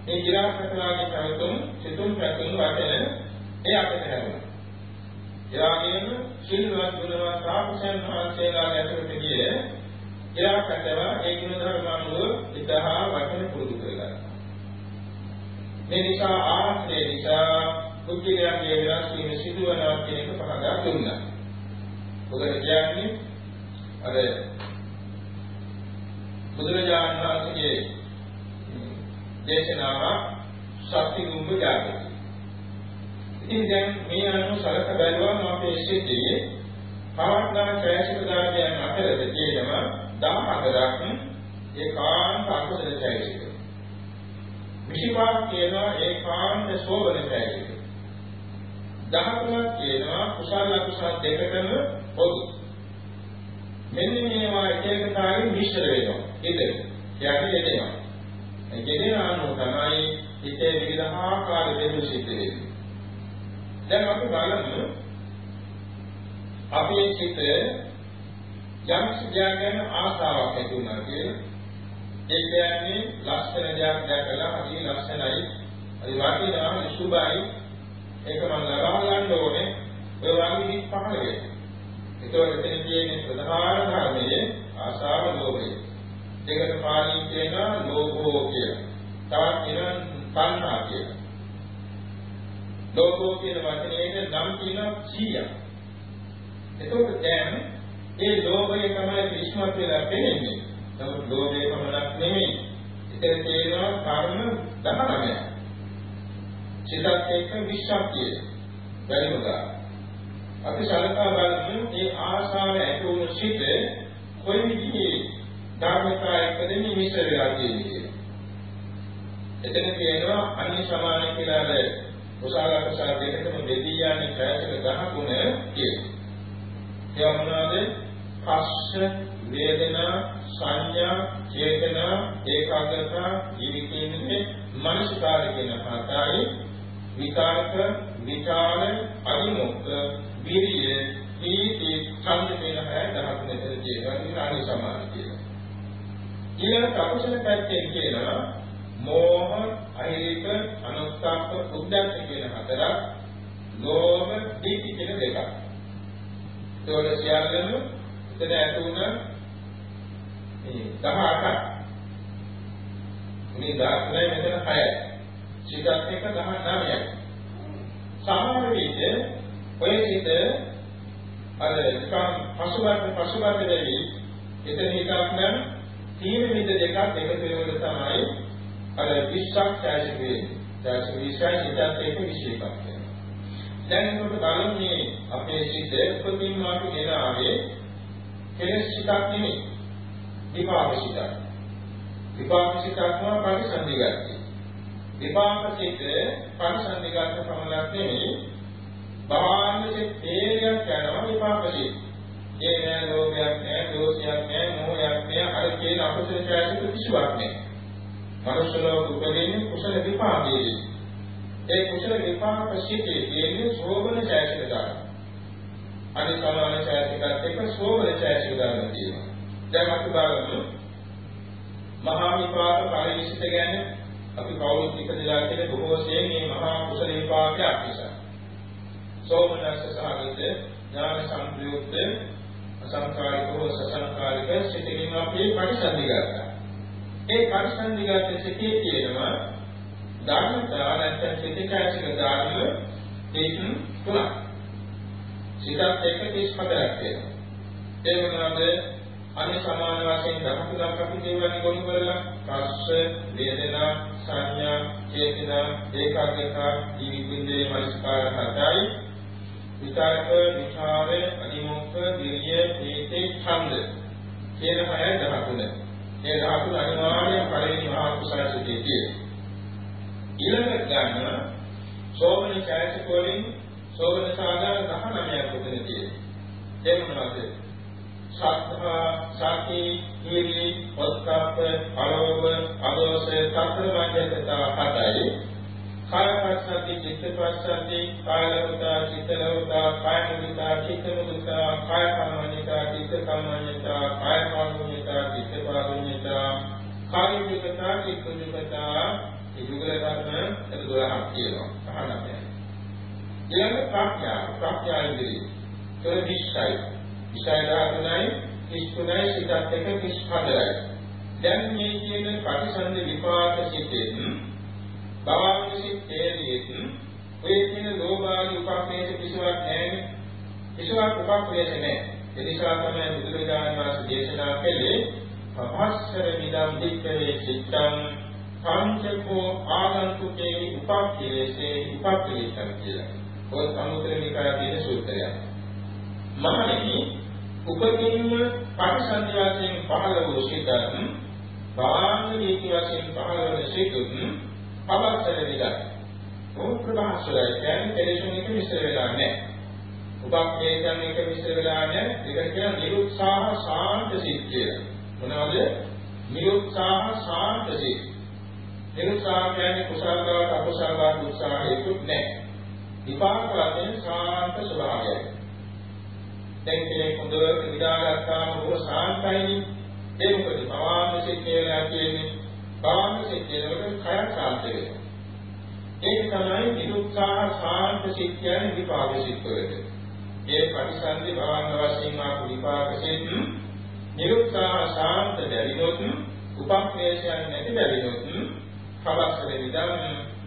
මේ ගිරාසකලාගේ පැවතුම් සිතුම් පැතුම් වටන ඒ අපිට හැරුණා. ඒ වගේම සිල්වත් ගුණවත් සාපසයන් වහන්සේලා ඇතුළට ගිය ඉරාකටව ඒ ගුණ ධර්ම අනුව ඉදහා වචන පුරුදු කරගන්නවා. මේ නිසා ආශ්‍රය නිසා කුජලයන්ගේ වෙනස් වීම සිදුවනවා කියන එක පහදා දුන්නා. මොකද කියන්නේ අර බුදුරජාණන් වහන්සේගේ දේශනාව ශක්ති කුම්භ ජාතකය. ඉතින් දැන් මේ අනුව සලක බැලුවම අපේ සිද්ධියේ පවත්නා ඡායසික ධර්මයන් අතරද තියෙනවා 14ක් ඒකාන්ත අකුසල ඡායසික. විශිපාක් කියනවා ඒකාන්ත සෝබන ඡායසික. 13ක් කියනවා කුසල අකුසල දෙකටම පොදු. මෙන්න මේවා එක එක කාරින් මිශ්‍ර වෙනවා. ඉතින් යටි දෙනවා. ඒ කියන්නේ අනුව තමයි හිතේ විවිධාකාර දෙයක් සිද්ධ වෙන්නේ. දැන් අපි බලමු. අපේ සිත යම් සිද්ධියක් ගැන ආසාවක් ඇති වුණා කියලා. ඒ කියන්නේ ලක්ෂණ දෙයක් දැකලා හරි ලක්ෂණයි හරි වටිනවා සුභයි ඒක මම ලබා ගන්න ඕනේ. ඒ වගේ හිත් පහළ වෙනවා ඒතකොට එතන කියන්නේ ප්‍රධාන ධර්මයේ ආසාව ලෝභය. දෙකට පාලින් කියනවා ලෝභෝ කියලා තවත් කියනවා තණ්හා කියලා ලෝකෝ කියන වචනේට නම් කියනවා 100ක්. එතකොට දැන් ඒ ලෝභය තමයි විශ්මත් වෙලා පෙනෙන්නේ. නමුත් ලෝභය පමණක් නෙමෙයි. ඉතින් තේරෙනවා කර්ම 19ක්. සිතක් එක්ක 20ක් කියේ. බැරිමදා. අපි සලකා බලමු මේ ආශාව ඇති වුණු සිත කොයි විදිහේ ධර්මතා එක්කද මේ මිශ්‍ර වෙලා තියෙන්නේ කියලා. එතන කියනවා අන්‍ය සමාන කියලා කුසල කුසල දෙකම බෙදී යන්නේ ප්‍රයත්න ගහකුණ කියන. ඒ මොනවාද? පස්ස වේදනා සංඥා චේතනා ඒකාග්‍රතා ජීවිතයේ මනසකාර කියන හතරයි විකාරක විචාර අනිමුක්ත විරිය දීති ඡන්ද කියන හැය දහතුන දෙක කියනවා ඉරාණි සමාන කියලා. ඊළඟ අකුසල පැත්තෙන් කියනවා මෝහ, අහිරික, අනුස්සප්ප, උද්දච්ච කියන හතරක්, ලෝභ, දීති කියන දෙකක්. ඒවල සියල්ලම එතන ඇතුණ මේ 18ක්. මේ 19 මෙතන 6යි. සිතත් එක 19යි. සමහර විට ඔය සිත අර නිකන් පසුබට පසුබට දෙවි එතන එකක් නම් තීන මිද දෙකක් එකතු වෙනකොට තමයි අර 20ක් ඡායසික වෙන්නේ. ඡායසික 20යි හිතත් එක්ක 21ක් වෙනවා. දැන් මොකද බලන්නේ අපේ සිත උපතින් මාතු ගෙන ආවේ කෙලස් සිතක් නෙමෙයි. විපාක සිතක්. විපාක සිතක් නම් පරිසන්දිගතයි. විපාක සිත පරිසන්දිගත පමණක් නෙමෙයි. ඒ නෑ ලෝභයක් නෑ දෝෂයක් නෑ මොහයක් නෑ අර කියන අකුසල ඡායසික කිසිවක් නෑ. මනුෂ්‍ය ලෝක උපදින්නේ කුසල විපාකයේ. ඒ කුසල විපාක සිටේ තියෙන්නේ සෝබන ඡායසික ධර්ම. අනිත් සමාන ඡායසිකත් එක්ක සෝබන ඡායසික ධර්ම තියෙනවා. දැන් අපි බලමු මහා විපාක පරිශිත ගැන අපි කවුරුත් ඉපදලා කියන බොහෝ සෙයින් මේ මහා කුසල විපාකයක් නිසා. සෝමනස්ස සහගත ඥාන සම්ප්‍රයුක්ත අසංකාරිකව සසංකාරික සිතකින් අපි පරිසන්දි ගන්නවා. ඒ පරිසන්දි ගන්න සිතේ තියෙනවා ධර්මතා නැත්නම් සිතචෛතසික ධර්ම දෙකක් තුනක්. සිතත් එක්ක 34ක් තියෙනවා. ඒ මොනවාද? අනිත් සමාන වශයෙන් ධර්ම තුනක් අපි කියවන්නේ ගොනු කරලා පස්ස, වේදනා, සංඥා, චේතනා, ඒකාග්‍රතා, ජීවිතින්දේ මනස්කාර හතරයි. විචාරක, විචාර, අනිමොක්ඛ, විරිය, හේතේ, ඡන්ද. කියන හය 13. මේ 13 අනිවාර්යයෙන් පළවෙනි මහා කුසල සිතේ තියෙනවා. ඊළඟට ගන්න සෝමන ඡායසික වලින් සෝමන සාධාරණ 19ක් උතන තියෙනවා. ඒ මොනවද? සත්තා සති හිරි ඔස්කාප අලෝභ අදෝස සතර වංජකතා හතයි කායපස්සති චිත්තපස්සති කායලවතා චිත්තලවතා කායනිතා චිත්තමුදිතා කායකම්මනිතා චිත්තකම්මනිතා කායකාමුනිතා චිත්තපාරුනිතා කායිකතා චිත්තමුදිතා යුගල ධර්ම 12ක් කියනවා 19යි ඊළඟ ප්‍රඥා ප්‍රඥා ඉදිරි තොර විශ්යි විෂය ධාතුනයි කිස්තුනයි සිතත් එක්ක කිස් හතරයි. දැන් මේ කියන ප්‍රතිසන්දි විපාක සිතෙන් භවංග සිත් තේරියෙත් ඔය කියන ලෝභාදී උපක්‍රේෂ කිසිවක් නැහැ. කිසිවක් උපක්‍රේෂ නැහැ. ඒ නිසා තමයි බුදුරජාණන් වහන්සේ දේශනා කළේ පහස්සර විදම් දික්කවේ චිත්තං පංචකෝ ආගන්තුකේ උපක්‍රේෂේ උපක්‍රේෂං කියලා. ඔය සමුද්‍ර නිකායේ තියෙන සූත්‍රයක්. මහණෙනි උපදින්න පරිසන්දි වශයෙන් පහළ වූ සිතන් බාහිර නීති වශයෙන් පහළ වන සිතුන් පවත්තර විදක්. ඕ ප්‍රභාසරය කියන්නේ දෙලෙෂන් එක විස්තර වෙලා නැහැ. උපක්‍රේතන් එක විස්තර වෙලා නැහැ. ඒක කියන නිරුත්සාහ ශාන්ත සිත් කියලා. මොනවද? නිරුත්සාහ ශාන්ත සිත්. නිරුත්සාහ කියන්නේ කුසල බව අකුසල බව උත්සාහයකුත් නැහැ. විපාක වශයෙන් ශාන්ත ස්වභාවයයි. දැන් කෙනෙක් හොඳට විඩාගත්තාම බොහෝ සාන්තයිනේ. ඒ මොකද භවන්සිත කියලා කියන්නේ භවන්සිත කියනකොට කය සාන්ත වෙනවා. ඒක තමයි නිරුත්සාහ සාන්ත සිත් කියන්නේ විපාක සිත් වලට. ඒ පරිසන්දි භවංග වශයෙන් ආපු විපාක සිත් නිරුත්සාහ සාන්ත දැරිනොත් උපක්ලේශයන් නැති දැරිනොත් කවස්සල විදන්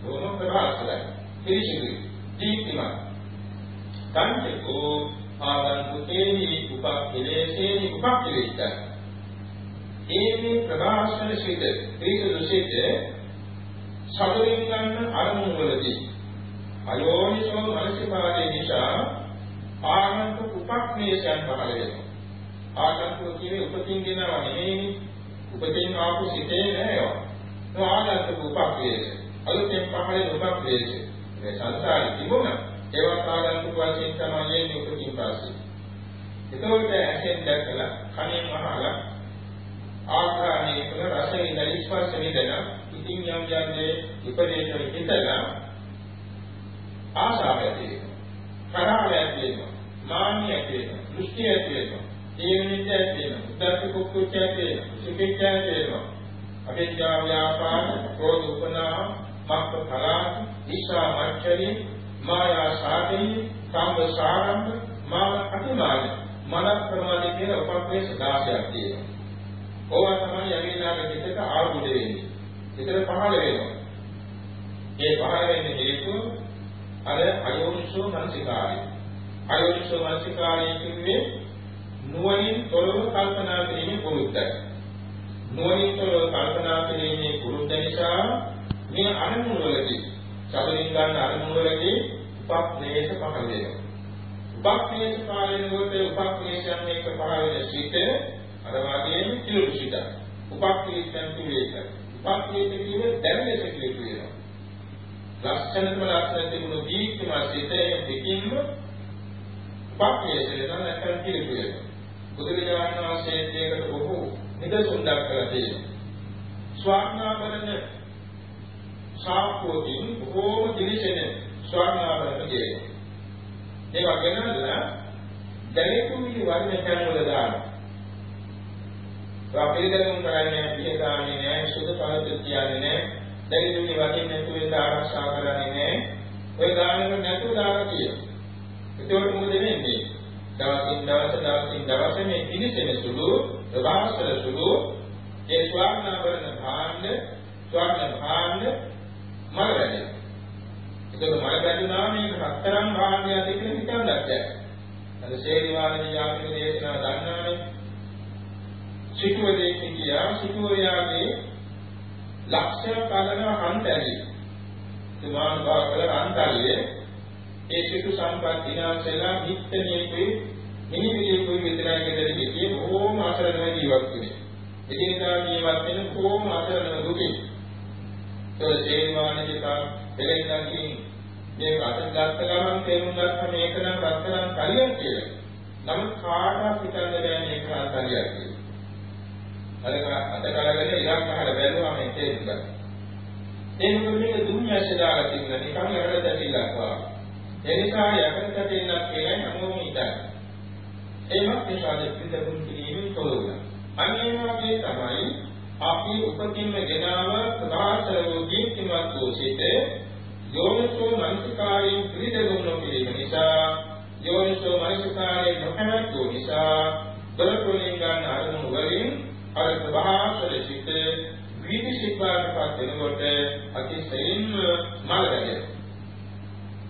බොහොම ප්‍රභාසලයි. පිළිසිදුයි. දීප්තිමත්. සංකේතෝ ආගන්තුකේහි උපක්ඛලේශේහි උපක්ඛලේශය. ඒකේ ප්‍රකාශන සිට පිරිසුදු සිට සතුරින් ගන්න අරමුණු වලදී අයෝනිසෝ මනසිකාරයේ නිසා ආගන්තුක උපක්ඛලේශයන් පහළ වෙනවා. ආගන්තුක කියන්නේ උපතින් දෙනව නෙමෙයි උපතින් ආපු සිටේ නෑවා. ඒ ආගන්තුක උපක්ඛලේශ. අලුතෙන් පහළ වෙන උපක්ඛලේශ. මේ සංසාරේ තිබුණා ඒවත් ආගන්තුක වශයෙන් තමයි එන්නේ උපකින් පස්සේ. එතකොට ඇහෙන් දැකලා කනෙන් අහලා ආකාරයේ කළ රස විඳලා ස්පර්ශ විඳලා ඉතින් යම් යන්නේ විපරේත හිතලා ආශාව ඇති වෙනවා. කරාව ඇති වෙනවා. මාන්‍ය ඇති වෙනවා. දෘෂ්ටි ඇති වෙනවා. ජීවිත ඇති වෙනවා. උද්දච්ච කුක්කුච්ච ඇති වෙනවා. සුඛිච්ච ඇති වෙනවා. අවිද්‍යා ව්‍යාපාද, ක්‍රෝධ උපනා, මක්ඛ කලා, ඊශා මච්චරි මායා සාදී කාම සාරම්භ මාන අතිමාන මන ප්‍රමාදී කියන උපක්‍රේෂ 16ක් තියෙනවා. ඕවා තමයි යවිලාගේ පිටක ආරම්භ වෙන්නේ. විතර පහළ වෙනවා. ඒ පහළ වෙන්නේ හේතුව අර අයෝනිසෝ මනසිකාරය. අයෝනිසෝ මනසිකාරය කියන්නේ නුවණින් තොරව කල්පනා කිරීමේ පුරුද්දයි. නුවණින් තොරව කල්පනා කිරීමේ පුරුද්ද නිසා මේ අනුමුල වලදී සතරින් ගන්න අරමුණවලදී උපක්ලේශ පහළ වෙනවා. උපක්ලේශ කාලෙනකොට උපක්ලේශයන් එක්ක පහළ වෙන සිට අර වාගේම කිලුරු සිට. උපක්ලේශයන් කිව්වේ උපක්ලේශ කිව්වේ දැනෙන සිට කියනවා. ලක්ෂණම ලක්ෂණ තිබුණු දීක්ෂම සිටේ දෙකින්ම උපක්ලේශය නම් නැත්නම් කිලුරු වෙනවා. බුදුරජාණන් වහන්සේ ඒකට බොහෝ නිදසුන් දක්වලා තියෙනවා. ස්වාඥාවරණ සාක්කුවකින් බොහෝම දිලිසෙන ස්වර්ණාභරණ කියනවා. ඒක ගෙනල්ලා දැලෙකුමි වර්ණ කැමවල දානවා. අපිරිදගම් කරන්නේ පිටදාන්නේ නැහැ සුදු පළතු කියන්නේ නැහැ දැරිදුනේ වදින්න නැතුව ඒක ආරක්ෂා කරන්නේ නැහැ. ඔය ගානක නැතුව දාලා කියනවා. ඒකෝට මොකද වෙන්නේ? දවසින් දවස දවසින් දවස මේ පිළිසෙන සුළු ප්‍රවාසල සුළු ඒ ස්වර්ණාභරණ භාණ්ඩ ස්වර්ණ භාණ්ඩ මල වැඩි. ඒක මල වැඩිනා මේ රත්තරන් භාණ්ඩය දෙකෙන් හිතන්නත් බැහැ. අද ශේරිවාදී යාත්‍රි දේශනා දන්නානේ. සිටුවදේ කියා සිටුවයාගේ ලක්ෂණ කලන හන්තැලි. තුමාන් බාකල හන්තැලියේ ඒ සිටු සම්පත් දිනාසෙලා නිත්‍යණියකුයි මිනිවිලියකුයි විතරයි ගෙදර ගියේ බොහෝම අසරණව ජීවත් වුණේ. එදිනදා ජීවත් වෙන බොහෝම අසරණව දුකේ. ඒ සේවානික දෙලෙන්දකින් මේ අතට ගත්ත ගමන් තේරුම් ගත්ත මේක නම් රත්තරන් කලියක් කියලා. නමුත් කාටවත් හිතන්න බෑ මේක කලියක් කියලා. අර අත කලගෙන ඉලක්ක හර බැලුවා මේ තේරුම් ගත්තා. ඒ මොකද මේක දුන්නාශ දාලා තිබුණා නිකන් එරළ දැකිලක් වගේ. ඒ නිසා යකඩ කැටෙන්නක් කියලා හැමෝම හිතන්නේ. ඒවත් මේ ශාස්ත්‍රීය පිළිතුරු කිරීමෙන් තොරවුණා. අනිත් වගේ තමයි අපි උපතින්ම ගෙනාව ප්‍රකාශවෝ දීප්තිමත් වූ සිට යෝනිසෝ මනසිකාරයෙන් පිළිදෙගුම් නොකිරීම නිසා යෝනිසෝ මනසිකාරයෙන් නොකැමැත් වූ නිසා දොරටුලින් ගන්න අරමුණු වලින් අර ප්‍රභාසල සිට වීදි සිපාරපත් වෙනකොට අතිශයින්ම මල වැදෙනවා.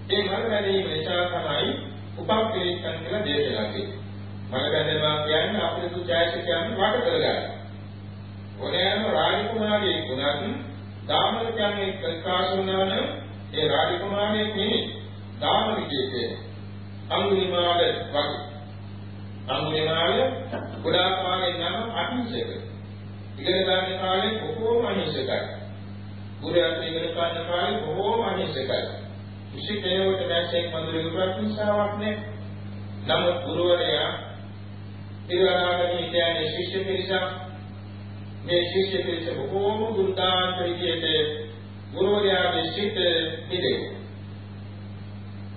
ඒ මල වැදීම නිසා තමයි උපක්ලේශයන් කියලා දේශනා කෙරේ. මල වැදෙනවා කියන්නේ අපේ සුචායසිකයන් වට කරගන්න. ඕනෑම රාජකුමාරයෙක් වුණත් දාමරිකයන්ගේ ප්‍රකාශ වුණා නම් ඒ රාජකුමාරයෙක් නෙමෙයි දාමරිකයෙක් අංගුලිමාල වගේ. අංගුලිමාල ගොඩාක් කාලේ නම් අහිංසක. ඉගෙන ගන්න කාලේ බොහෝම අහිංසකයි. ගුරුයන් ඉගෙන ගන්න කාලේ බොහෝම අහිංසකයි. කිසි කෙනෙකුට දැසෙක් මඳුරේ ප්‍රතිසාවක් නැහැ. නමුත් ගුරුවරයා ඉරණාගෙන කියන්නේ ශිෂ්‍ය පිරිස මේ ශිෂ්‍ය පිරිස බොහෝම දුර්දාන්ත විදියට ගුරුවරයාගේ සිත් පිළිදෙයි.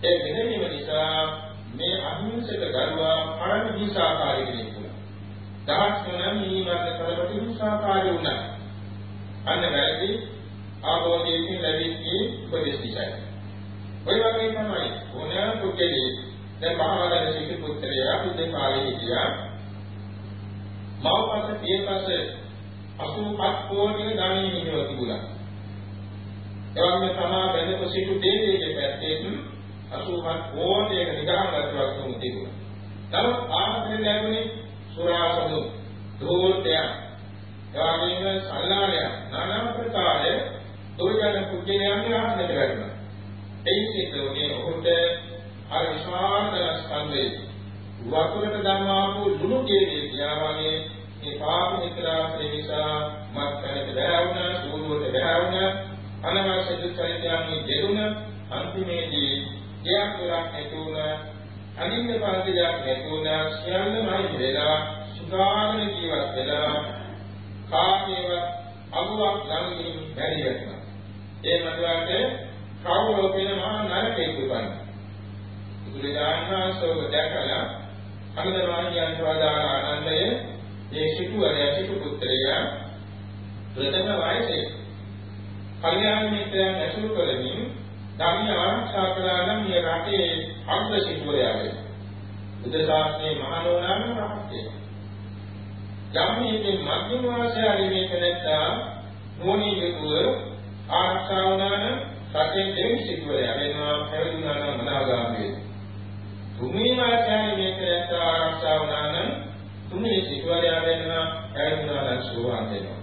ඒ මෙහෙම නිසා මේ අහිංසක දරුවා පරම හිංසාකාරී කෙනෙක් වුණා. දහස් ගණන් නිවර්ත කරපට හිංසාකාරී වුණා. අන්න වැරදි ආභෝධයෙන් ලැබෙන්නේ උපදේශ නිසායි. ඔය වගේ තමයි ඕනෑම පුද්ගලෙක් දැන් මහවදන සිටු පුත්‍රයා බුද්ධ කාලේ හිටියා. මව්පස පියපස 87 කෝටික ධනෙ හිමිව තිබුණා. එවන්න තමා බැඳපු සිටු දෙවියන්ගේ පැත්තේ 87 කෝටියක නිදාගත්වක් තුමු තිබුණා. නමුත් ආත්මය ලැබුණේ සුරාසදු දෝත්‍ය එවැගේම සල්ලාලය নানা ප්‍රකාරයේ දුර්ජන පුද්ගලයන්ගේ ආත්මයට වැටුණා. එයින් සිදුවන්නේ ඔහුට අර විශාල ස්කන්ධේ වතුරට ධර්මාපු ලුණු කේවිය කියාවගේ මේ පාප මිත්‍රාශ්‍රේ නිසා මත්කනට බැහැවුණා, සූරුවට බැහැවුණා, අනවශ්‍ය දුක්ඛයන්ගේ දෙලුණ අන්තිමේදී දෙයක් දොරක් නැති වුණා, අනින්න පාදියක් නැති වුණා, සියල්ලමයි වෙලා සුඛාගෙන ජීවත් වෙලා කාමේව අගුවක් ළඟින් බැරි වෙනවා. ඒ මතුවට කවුරු කියන මහා නරකෙක් උපන්න. බුදුරජාණන්සෝව දැකලා අනුදමානියන් වදාළ ආනන්දය මේ සිටුවරයා සිටු පුත්‍රයා ප්‍රථම වයසේ කල්යාණ මිත්‍රයන් ඇසුරු කරමින් ධර්ම ආරක්ෂා කළා නම් මේ රටේ අග්‍ර සිටුවරයා වේ. බුද්ධ ශාසනයේ මහණෝනාම රහත්ය. යම්මේ මධ්‍යම වාසය මේ කෙනෙක්ට මොණී යුතුව ආරක්ෂා වුණා නම් සත්‍යයෙන් දෙවි සිටුවරයා වෙනවා පැවිදුණා නම් මනාගාමී වෙනවා. තුන්වෙනි ආචාර්ය මේකට ආරක්ෂා වුණා නම් තුන්වෙනි සිටුවරයා වෙනවා පැවිදුණා නම් සෝවාන් වෙනවා.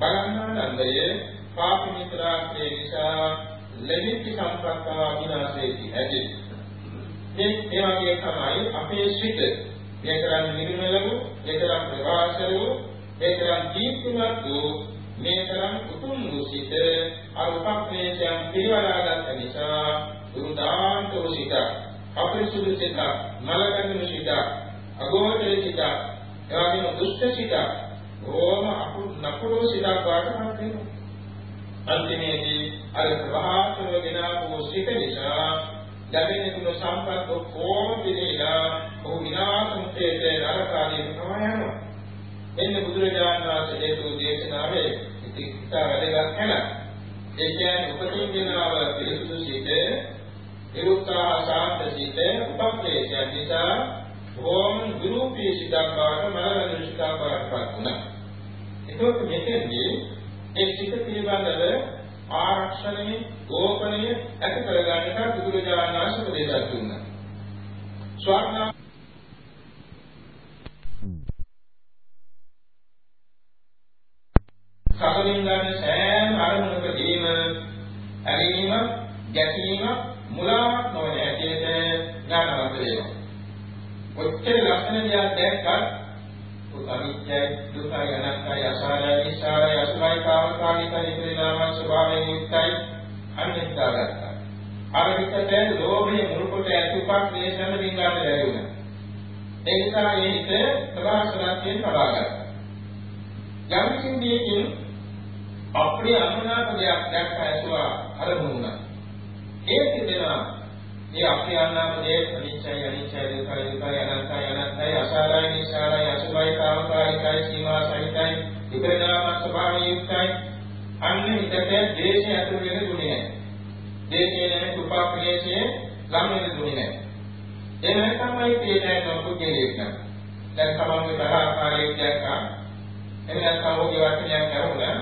බලන්නානන්දයේ පාප මිත්‍රාශ්‍රේ නිසා ලැබිච්ච සම්ප්‍රක්තා විනාශයේදී ඇති. මේ ඒ වගේ තමයි අපේ සිට මේකරන් නිර්මලව, මේකරන් ප්‍රවාසලව, මේකරන් දීප්තිමත් වූ මේ තරම් උතුම් වූ සිත අරුපක්ලේශයන් පිරවලාගත් නිසා දුරුදාන්ත වූ සිත අපරිසුදු සිත මලකඳුන සිත අගෝචර සිත එවැගේම දුෂ්ට සිත ඕම නපුරු සිතක් වාටපත් වෙනවා අන්තිමේදී අර ප්‍රවාහතව ගෙනාවු සිත නිසා ලැබෙන තුන සම්පත් ඔක්කොම පිළිලා ඔහු විනාශ මුත්තේට නරකාදී ප්‍රමාණ යනවා එන්න බුදුරජාණන් වහන්සේ දේශනා දේශනාවේ ඉතින් වැදගත් කළා. ඒ කියන්නේ උපතින් වෙනව පිළිසුදු සිට නිරුක්තා ශාන්ත සිට උපක්ලේශය නිසා බොහොම විරූපී සිතක් බවට මරණ දෘෂ්ටිකක් බවට පත් වුණා. ඒකත් මෙතෙන්දී ඒ සිත පිළිබඳව ආරක්ෂණය, ගෝපනය ඇති කරගන්නට බුදුරජාණන් වහන්සේ උපදේශ දුන්නා. ස්වර්ණ සකලින් ගන්න සෑම අරමුණකදීම ඇලීම, ගැටීම, මුලාවක් නොවන ඇටියට ඥානවත් වෙනවා. ඔච්චර ලක්ෂණ දෙයක් දැක්කත් අනිත්‍යයි දුකයි අනාත්මයි අසාරයි නිසාරයි අසුභයි කාමකාමීකයි පරිණාම ස්වභාවයෙන් යුක්තයි අනිත්‍යගත. අර විකට ලෝභයේ මුල් කොට ඇති උපක්ලේශන වින්දාට බැරි වුණා. ඒ නිසා මේ හිත ප්‍රකාශනාත්යෙන් පවාගත්තා. යම් කිසිමකින් අපේ අනුනාප දෙයක් දැක්ක ඇසුවා අරමුණා. ඒ තිබෙනවා මේ අපේ අනුනාප දෙයක් අනිච්චයි අනිච්චයි දුකයි දුකයි අනත්තයි අනත්තයි අසාරයි නිසාරයි අසුභයි කාමකාරිකයි සීමා සහිතයි විපරිණාම ස්වභාවයෙන් යුක්තයි අන්න හිතට දේශය ඇතුළු වෙන දුන්නේ නැහැ. දේශේ නැහැ උපාක්ලේශයේ ලම් වෙන දුන්නේ නැහැ. ඒ නැත්නම්යි තේරෙන්නේ නොපුද්ගලයෙක් නම්. දැන් තමන්ගේ තරහකාරයෙක් දැක්කා. එහෙම නැත්නම් ඔහුගේ වචනයක් ඇහුණා.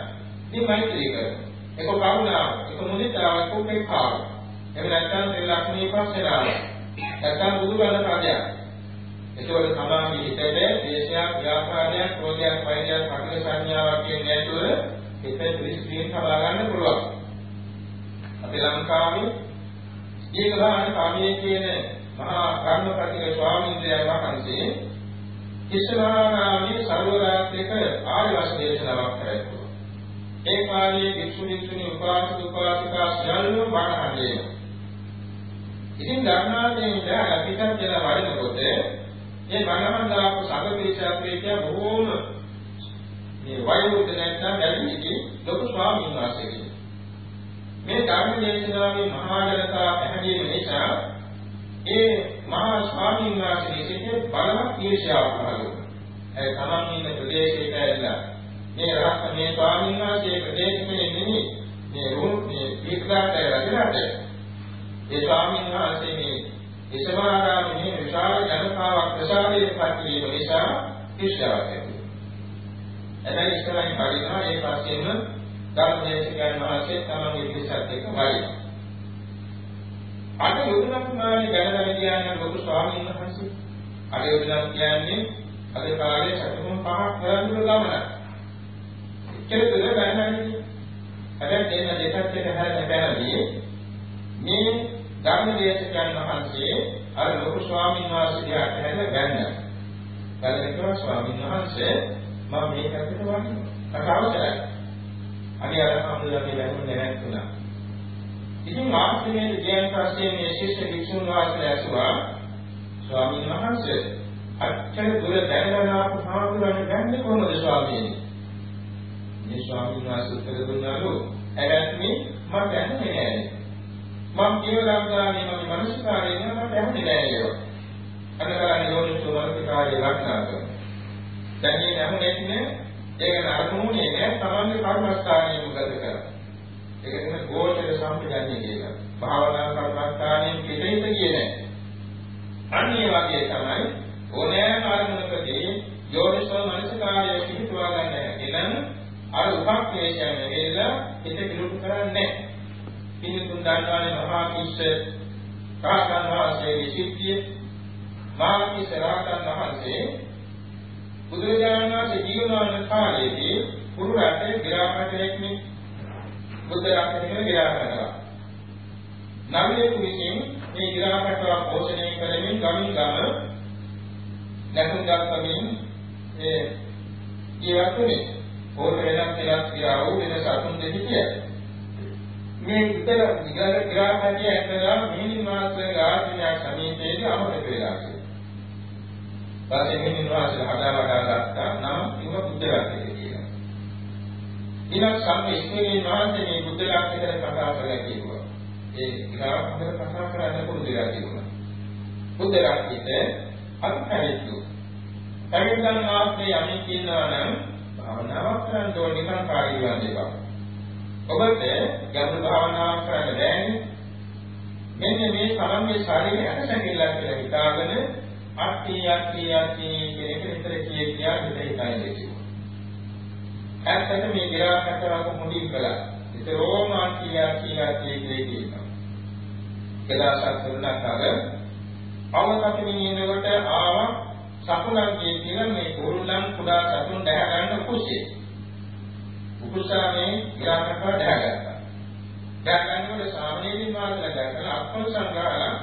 ඉතින් මෛත්‍රී කරනවා. ඒක කරුණාව, ඒක මුදිතාව, ඒක උපේක්ෂාව. එහෙම නැත්නම් ත්‍රිලක්ෂණී පස්සනාව. නැත්නම් බුදුබණ පදයක්. ඒකවල සමාධි හිතේ දේශයක්, ව්‍යාපාරයක්, ක්‍රෝධයක්, වෛරයක්, අකල සංඥාවක් කියන්නේ නැතුව හිත ත්‍රිස්ත්‍රියෙන් හදා ගන්න පුළුවන්. අපේ ලංකාවේ දීඝාන කාමයේ කියන මහා කර්මපතික ස්වාමීන් වහන්සේ කිෂ්ණානාමී සර්වරාත්‍රික ආර්ය වශයෙන් දේශනාවක් කරා. ඒ කාලයේ භික්ෂු භික්ෂුණී උපාසක උපාසිකා සියල්ලම බණ අහන්නේ. ඉතින් ධර්මාදයෙන් දැන පිටත් යන වඩනකොට මේ බණමන්දාප සංඝ පිරිසක් කියන බොහෝම මේ වයෝවෘද්ධ නැත්නම් වැඩිහිටි ලොකු ස්වාමීන් වහන්සේ මේ ධර්ම දේශනාවේ මහා ජනතා පැහැදිලි නිසා ඒ මහා ස්වාමීන් වහන්සේ සිටේ බලවත් ඊර්ෂ්‍යාවක් පහළ වුණා. ඒ තමන් ඉන්න ප්‍රදේශයට ඇවිල්ලා මේ රහත් මේ ස්වාමීන් වහන්සේ ප්‍රදේශයේ නෙමෙයි මේ රූප මේ පිටකට රැඳිලාට ඒ ස්වාමීන් වහන්සේ මේ විසමාරාමයේ විශාල ජනතාවක් ප්‍රසාරයේ පත්වීම නිසා ඊර්ෂ්‍යාවක් ඇති වුණා. එතන ඉස්සරහින් බලනවා ඒ පස්සෙම ධර්මදේශකයන් වහන්සේ තමන්ගේ පිරිසත් එක්ක වයින්. අද යොදුනක් මානේ ගැනගෙන කියන්නේ ලොකු ස්වාමීන් වහන්සේ. අද යොදුනක් කියන්නේ අද කාලේ සතුන් පහක් කරන්න ගමන. එච්චර දුර ගන්නන්නේ. හැබැයි දෙන්න දෙකක් එක හැරෙන්න බැරදී මේ ධර්මදේශකයන් වහන්සේ අර ලොකු ස්වාමීන් වහන්සේ දිහාට හැරෙන්න ගන්න. ගලකව ස්වාමීන් වහන්සේ මම මේකට වගේ කතාව කරන්නේ. අනේ අර හම්බුලා මේ වැහුනේ නැත්තුණා. ඉතින් ආශ්‍රමයේ ගියන් පස්සේ මේ ශිෂ්‍ය වික්ෂුන් වහන්සේ ඇසුවා ස්වාමීන් වහන්සේ අච්චර දුර දැනගෙන ආපු සාමුදුරනේ ගන්නේ කොහොමද ස්වාමීනි? මේ ස්වාමීන් වහන්සේ උත්තර දුන්නාලු ඇරැත්නි මම දැනන්නේ නැහැ. මම කියලා ගන්නානේ මම මනසකාරයෙන් මම දැනන්නේ නැහැ ඒක. අනකරන්නේ යෝනිසෝ මනසකාරය ලක්ෂණ කරනවා. දැන් මේ නැමුනේ ඒක නරමුනේ නෑ තමන්ගේ කර්මස්ථානයේ මොකද කරන්නේ. ඒක තමයි ගෝචර සම්පජානිය කියලා. භාවනා කර්මස්ථානයේ පිටින්ද කියන්නේ. අන්න ඒ වගේ තමයි ඕනෑම අරමුණකදී යෝනිසෝ මනසකාරය පිහිටුවා ගන්න හැකිනම් අර උපක්ලේශයන් වෙලා හිත පිළිතුරු කරන්නේ නැහැ. පිළිතුරු දාන්නේ මහා කිස්ස කාකන් වහන්සේගේ සිද්ධිය මහා කිස්ස රාතන් වහන්සේ බුදුරජාණන් වහන්සේ ජීවමාන කාලයේදී පුරු රටේ ගිරාපටේක්නේ බුද්ධ රත්නයේ ගිරාපටවා. නවයේ කුවිසින් මේ ගිරාපටවා පෝෂණය කරමින් ගමින් ගම නැතුම් ගත්තමින් ඒ ජීවතුනේ පොර වෙනක් දෙයක් කියලා වූ වෙන සතුන් දෙහිතිය. මේ විතර ගිරාපටිය ඇතලා මිහින් මාසයේ ආධිනයක් සමීපයේදී අමතක වෙලා ඊපස්සේ මේ නිවාසය හදා වඩා ගත්තා නම් ඉව බුද්ධ රත්නය කියලා. ඊළඟ සම්මේස්මේ මහන්සේ මේ බුද්ධ රත්නය ගැන කතා කරලා කිව්වා. ඒ ග්‍රාමකර කතා කරන්න පුරුදු වෙලා තිබුණා. බුද්ධ රත්නයේ අත්හැරිතු. පැවිද්දන් වාස්තේ යමින් කියනවා නම් භාවනාවක් කරන්න ඕන නිකන් කාර්යය වන්දේපා. ඔබට ගැඹුරු භාවනාවක් කරන්න බෑනේ. මෙන්න මේ තමන්ගේ ශරීරය ඇටසැකිල්ලක් කියලා හිතාගෙන අට්ටි අට්ටි අට්ටි කියන එක විතර කිය කියා හිත හිතන්නේ කිව්වා. ඇත්තට මේ ගිරාකටවක මුඩින් කළා. ඒතරෝම අට්ටි අට්ටි අට්ටි කියනවා. කලාසක් තුනක් අර අවසකිනින් එනකොට ආවා සකුණක් කියන මේ කුරුල්ලන් කුඩා සතුන් දැහ ගන්න කුසියේ. උකුසානේ ගිරාකටව දැහගත්තා. දැහගන්නකොට සාමනීය මාර්ගල දැකලා අක්කල් සංග්‍රහලා